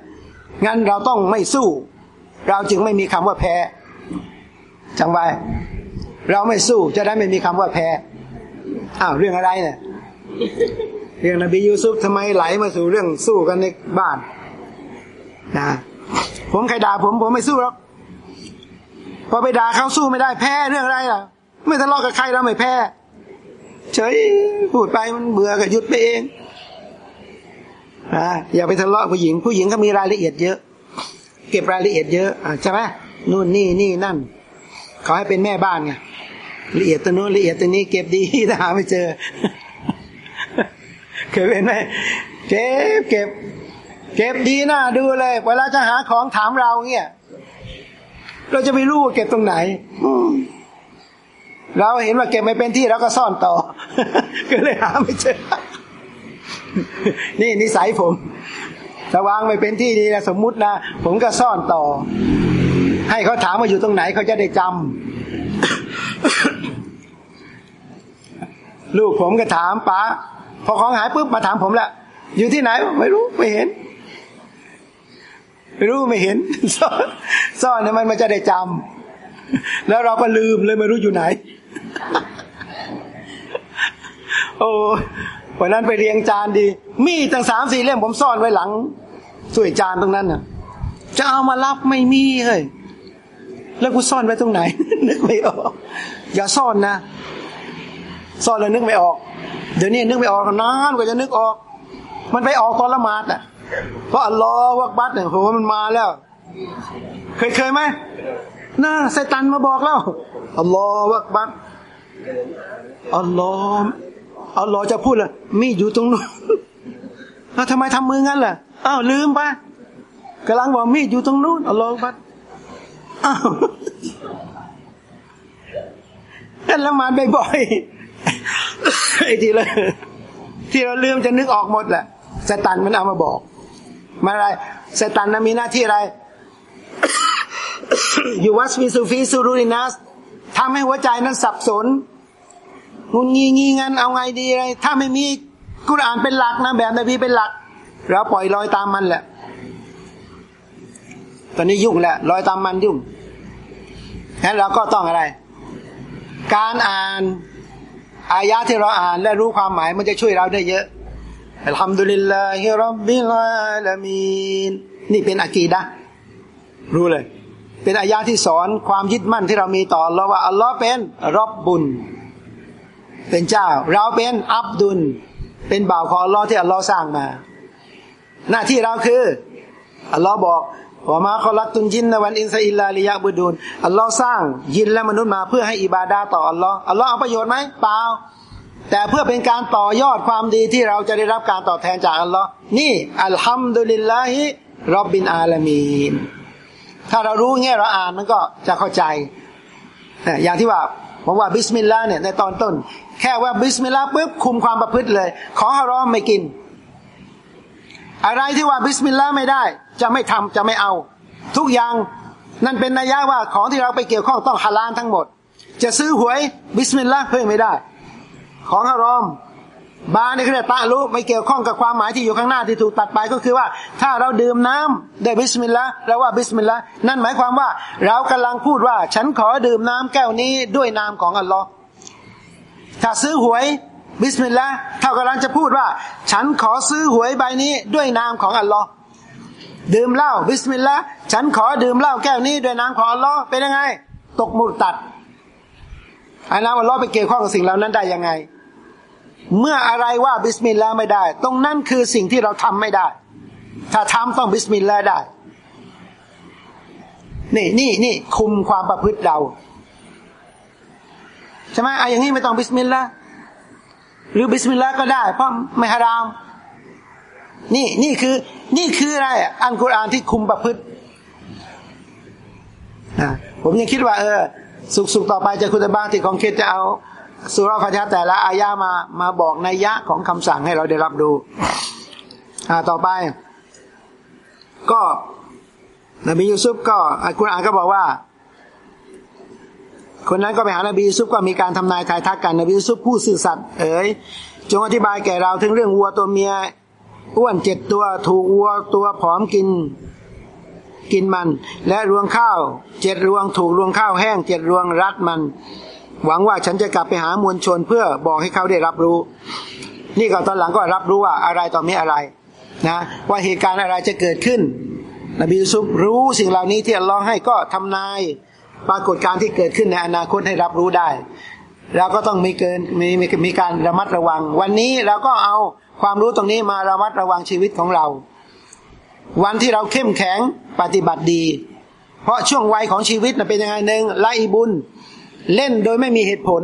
S1: งั้นเราต้องไม่สู้ เราจึงไม่มีคำว่าแพ้ จังไว้ เราไม่สู้จะได้ไม่มีคำว่าแพ้อ้าวเรื่องอะไรเนี่ยเรื่องนบียูซุฟทำไมไหลมาสู่เรื่องสู้กันในบ้านนะผมใครด่าผมผมไม่สู้หรอกพอไปด่าเขาสู้ไม่ได้แพ้เรื่องอะไรล่ะ ไม่ทะเลาะกับใครเราไม่แพ้เฉยพูดไปมันเบื่อก็หยุดไปเองนะอย่าไปทะเลาะผู้หญิง ผู้หญิงเขามีรายละเอียดเยอะ เก็บรายละเอียดเยอะใช่ไหมนู่นนี่นี่นั่น เขาให้เป็นแม่บ้านไงละเอียดตัวนู้นละเอียดตัวนี้เก็บดีถ้าหาไม่เจอ เคยเป็นไหมเก็บเก็บ เก็บดีน่าดูเลยเวลาจะหาของถามเราเงี้ยเราจะไม่รู้ว่าเก็บตรงไหนเราเห็นว่าเก็บไม่เป็นที่เราก็ซ่อนต่อ ก็เลยหาไม่เจอ นี่นิสัยผมถ้าวางไม่เป็นที่ดีนะสมมุตินะผมก็ซ่อนต่อ ให้เขาถามว่าอยู่ตรงไหนเขาจะได้จำลูกผมก็ถามป้าพอของหายปุ๊บมาถามผมละอยู่ที่ไหน ไม่รู้ไม่เห็น ไม่รู้ไม่เห็น ซ่อนเนี่ยมันมันจะได้จำแล้วเราก็ลืมเลยไม่รู้อยู่ไหน โอ้วันนั้นไปเรียงจานดี มีตั้งสามสี่เล่มผมซ่อนไว้หลังสวยจานตรงนั้นน่ะ จะเอามารับไม่มีเฮ้ย แล้วกูซ่อนไว้ตรงไหน นึกไม่ออก อย่าซ่อนนะ ซ่อนแล้วนึกไม่ออก เดี๋ยวนี้นึกไม่ออกนานกว่าจะนึกออก มันไปออกตอนละหมาดอะเพราะอัลลอฮ์วักบัตเนี่ยโหมันมาแล้ว เคยเคยไหมน่าไซตันมาบอกแล้วอัลลอฮ์วักบัตอัลลอฮ์อัลลอฮ์จะพูดเลยมีอยู่ตรงนู้นแล้วทำไมทำมืองั้นล่ะอ้าวลืมไปกำลังบอกมีดอยู่ตรงนู้นอัลลอฮ์บัต อ้าวนั่นละหมาดบ่อยๆไอ้ที่เราที่เราลืมจะนึกออกหมดแหละไซตันมันเอามาบอกมาอะไรไซตันนะมีหน้าที่อะไรอยู่วัสฟิซูฟีซูรุนินัสทำให้หัวใจนั้นสับสนงุนงีงีงันเอาไงดีอะไรถ้าไม่มีกุรอานเป็นหลักนะแบบนบีเป็นหลัก เราปล่อยลอยตามมันแหละ ตอนนี้ยุ่งแหละลอยตามมันยุ่งงั้นเราก็ต้องอะไร การอ่านอายะที่เราอ่านและรู้ความหมายมันจะช่วยเราได้เยอะالحمد لله رب العالمين นี่เป็นอากีดะรู้เลย เป็นอายะที่สอนความยึดมั่นที่เรามีต่ออัลลอฮ์ว่าอัลลอฮ์เป็น رب เป็นเจ้า เราเป็น عبد เป็นบ่าวของอัลลอฮ์ที่อัลลอฮ์สร้างมา หน้าที่เราคืออัลลอฮ์บอก وما خلقت الجن والإنس إلا ليعبدونอัลลอฮ์สร้างญินและมนุษย์มาเพื่อให้อิบาดะห์ต่ออัลลอฮ์อัลลอฮ์เอาประโยชน์ไหมเปล่าแต่เพื่อเป็นการต่อยอดความดีที่เราจะได้รับการตอบแทนจากอัลลอฮ์นี่ الحمد لله رب العالمين ถ้าเรารู้เงี้ยเราอ่านมันก็จะเข้าใจ อย่างที่ว่าผมว่า بسم الله เนี่ยในตอนต้น แค่ว่า بسم الله ปุ๊บคุมความประพฤติเลย ของฮารอมไม่กิน อะไรที่ว่า بسم الله ไม่ได้ จะไม่ทำจะไม่เอา ทุกอย่างนั่นเป็นนัยยะว่าของที่เราไปเกี่ยวข้องต้องฮาลาลทั้งหมด จะซื้อหวยบิสมิลลาห์เพิ่มไม่ได้ ของฮารอมบาในเครือตะลุไม่เกี่ยวข้องกับความหมายที่อยู่ข้างหน้าที่ถูกตัดไปก็คือว่า ถ้าเราดื่มน้ำได้บิสมิลลาห์แล้วว่าบิสมิลลาห์นั่นหมายความว่า เรากำลังพูดว่า ฉันขอดื่มน้ำแก้วนี้ด้วยนามของอัลลอฮ์ถ้าซื้อหวยบิสมิลลาห์เท่ากับเราจะพูดว่า ฉันขอซื้อหวยใบนี้ด้วยนามของอัลลอฮ์ ดื่มเหล้าบิสมิลลาห์ฉันขอดื่มเหล้าแก้วนี้ด้วยนามของอัลลอฮ์เป็นยังไง ตกมุรตัดอันนั้นอัลลอฮ์ไปเกี่ยวข้องกับสิ่งเหล่านั้นได้ยังไง เมื่ออะไรว่าบิสมิลลาห์ไม่ได้ ตรงนั้นคือสิ่งที่เราทำไม่ได้ ถ้าทำต้องบิสมิลลาห์ได้ นี่นี่นี่คุมความประพฤติเราใช่ไหมไอ้อย่างนี้ไม่ต้องบิสมิลลาห์หรือบิสมิลลาห์ก็ได้ เพราะไม่ฮาราม นี่นี่คือ นี่คืออะไรอันกุรอานที่คุมประพฤติผมยังคิดว่า เออ สุกสุกต่อไปจะคุณบ้างที่ของคิดจะเอาสุราฟาติฮะแต่ละอายามามาบอกนัยยะของคำสั่งให้เราได้รับดูอ่าต่อไป ก็นบียูซุฟก็อัลกุรอานก็บอกว่า คนนั้นก็ไปหานบียูซุฟก็มีการทำนายทายทักกันนบียูซุฟผู้สื่อสัตย์เอ๋ยจงอธิบายแก่เราถึงเรื่องวัวตัวเมีย อ้วนเจ็ดตัวถูกวัวตัวผอมกินกินมัน และรวงข้าวเจ็ดรวงถูกรวงข้าวแห้งเจ็ดรวงรัดมัน หวังว่าฉันจะกลับไปหามวลชนเพื่อบอกให้เขาได้รับรู้ นี่ก็ตอนหลังก็รับรู้ว่าอะไรต่อมีอะไรนะว่าเหตุการณ์อะไรจะเกิดขึ้น นบียูซุฟรู้สิ่งเหล่านี้ที่อัลลอฮ์ให้ก็ทำนายปรากฏการณ์ที่เกิดขึ้นในอนาคตให้รับรู้ได้เราก็ต้องมีเกินมีมีมีการระมัดระวัง วันนี้เราก็เอา ความรู้ตรงนี้มาระมัดระวังชีวิตของเรา วันที่เราเข้มแข็งปฏิบัติดี เพราะช่วงวัยของชีวิตนะเป็นยังไงหนึ่งไล่บุญ เล่นโดยไม่มีเหตุผล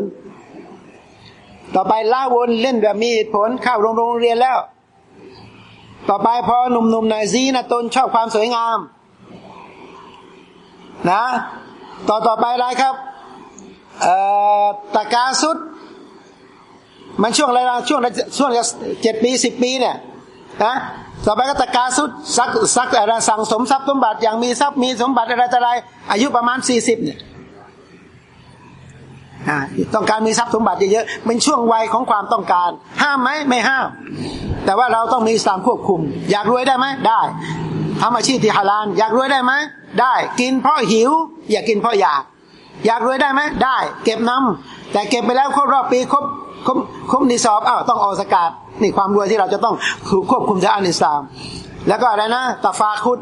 S1: ต่อไปล่าวนเล่นแบบมีเหตุผลเข้าโรงโรงเรียนแล้ว ต่อไปพอหนุ่มๆหน่อยซีนะตนชอบความสวยงาม นะ ต่อต่อไปอะไรครับเอ่อตะกาสุด มันช่วงอะไรนะช่วงช่วงเจ็ดปีสิบปีเนี่ยนะต่อไปก็ตะการสุดซักซักอะไรสั่งสมทรัพย์สมบัติอย่างมีทรัพย์มีสมบัติอะไรต่ออะไร อายุประมาณสี่สิบเนี่ยอ่าต้องการมีทรัพย์สมบัติเยอะๆเป็นช่วงวัยของความต้องการ ห้ามไหมไม่ห้าม แต่ว่าเราต้องมีสามควบคุม อยากรวยได้ไหมได้ทำอาชีพที่ฮาลาลอยากรวยได้ไหมได้ กินเพราะหิว อย่ากินเพราะอยาก อยากรวยได้ไหมได้ เก็บน้ำแต่เก็บไปแล้วครบรอบปีครบ ครบครบนิสอบอ้าวต้องออกสกาดนี่ความรวยที่เราจะต้องควบคุมจากอันอิสลาม แล้วก็อะไรนะตาฟาคุด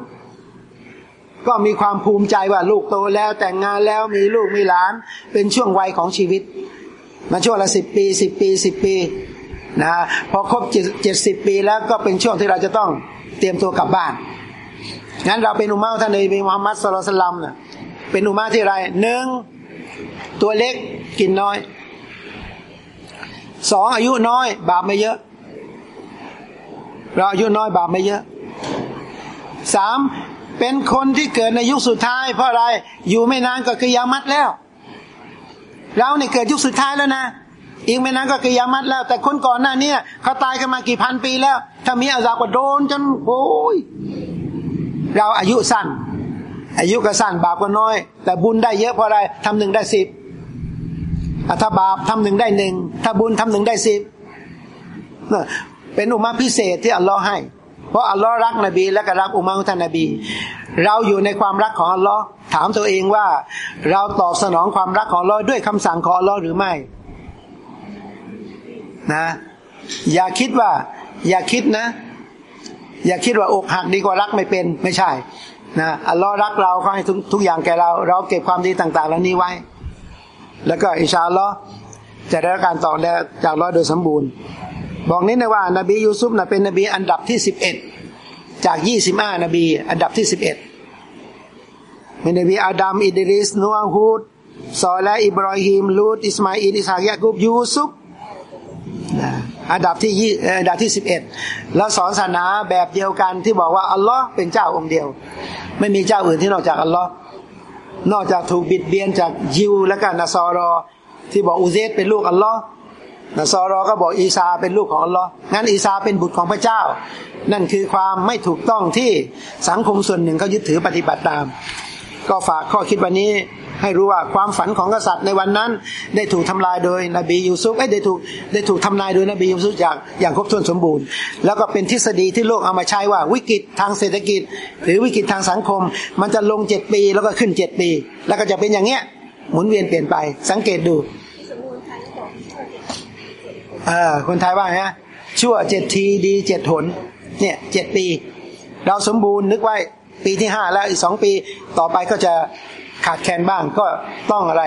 S1: ก็มีความภูมิใจว่าลูกโตแล้วแต่งงานแล้วมีลูกมีหลาน เป็นช่วงวัยของชีวิต มันช่วงละสิบปีสิบปีสิบปีนะพอครบเจ็ดสิบปีแล้วก็เป็นช่วงที่เราจะต้องเตรียมตัวกลับบ้านงั้นเราเป็นอุมาท่านในบีมุฮัมมัดสุลตัลลัมนะเป็นอุมาที่ไรหนึ่งตัวเล็กกินน้อย สองอายุน้อย บาปไม่เยอะ เราอายุน้อยบาปไม่เยอะสามเป็นคนที่เกิดในยุคสุดท้าย เพราะอะไรอยู่ไม่นานก็กิยามัดแล้ว เราเนี่ยเกิดยุคสุดท้ายแล้วนะอีกไม่นานก็กิยามัดแล้ว แต่คนก่อนหน้านี้เขาตายกันมากี่พันปีแล้ว ถ้ามีอาซาก็โดนจนโอ้ยเราอายุสั้น อายุก็สั้นบาปก็น้อย แต่บุญได้เยอะเพราะอะไรทำหนึ่งได้สิบ ถ้าบาปทำหนึ่งได้หนึ่งถ้าบุญทำหนึ่งได้สิบเป็นอุมาพิเศษที่อัลลอฮ์ให้ เพราะอัลลอฮ์รักนบี และก็รักอุมาของท่านนบี เราอยู่ในความรักของอัลลอฮ์ถามตัวเองว่า เราตอบสนองความรักของอัลลอฮ์ด้วยคำสั่งของอัลลอฮ์หรือไม่ นะ อย่าคิดว่า อย่าคิดนะ อย่าคิดว่าอกหักดีกว่ารักไม่เป็นไม่ใช่นะอัลลอฮ์รักเราเขาให้ทุกทุกอย่างแก่เรา เราเก็บความดีต่าง ๆ เหล่านี้ไว้ แล้วก็อินชาอัลลอฮ์จะได้รับการตอบแทนจากอัลลอฮ์โดยสมบูรณ์ บอกนี้นะว่านบียูซุฟนะเป็นนบีอันดับที่สิบเอ็ดจากยี่สิบห้านบีอันดับที่สิบเอ็ดมีนบีอาดัมอิดริสนัวฮูดซอและอิบรอฮิมลูดอิสมาอิลอิสฮากยากุบยูซุฟอันดับที่ยี่อันดับที่สิบเอ็ดแล้วสอนศาสนาแบบเดียวกันที่บอกว่าอัลลอฮ์เป็นเจ้าองค์เดียว ไม่มีเจ้าอื่นที่นอกจากอัลลอฮ์ นอกจากถูกบิดเบือนจากยิวและกันนาซอรอ ที่บอกอุเซรเป็นลูกอัลลอฮ์นาซอรอก็บอกอีซาเป็นลูกของอัลลอฮ์งั้นอีซาเป็นบุตรของพระเจ้า นั่นคือความไม่ถูกต้องที่สังคมส่วนหนึ่งเขายึดถือปฏิบัติตาม ก็ฝากข้อคิดวันนี้ ให้รู้ว่าความฝันของกษัตริย์ในวันนั้น ได้ถูกทำลายโดยนบียูซุฟได้ถูกได้ถูกทำลายโดยนบียูซุฟอย่างอย่างครบถ้วนสมบูรณ์ แล้วก็เป็นทฤษฎีที่โลกเอามาใช้ว่าวิกฤตทางเศรษฐกิจ หรือวิกฤตทางสังคม มันจะลงเจ็ดปีแล้วก็ขึ้นเจ็ดปี แล้วก็จะเป็นอย่างเงี้ยหมุนเวียนเปลี่ยนไปสังเกตดู
S2: สมบูรณ์ไทยบอกช่วยเด็ก
S1: เออคนไทยว่าไงฮะชั่วเจ็ดทีดีเจ็ดหนเนี่ยเจ็ดปี เราสมบูรณ์นึกไว้ปีที่ห้าแล้วอีกสองปีต่อไปก็จะ ขาดแคลนบ้างก็ต้องอะไร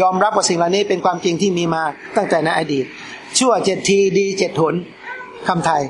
S1: ยอมรับว่าสิ่งเหล่านี้เป็นความจริงที่มีมาตั้งแต่ในอดีต ชั่วเจ็ดทีดีเจ็ดหนคำไทย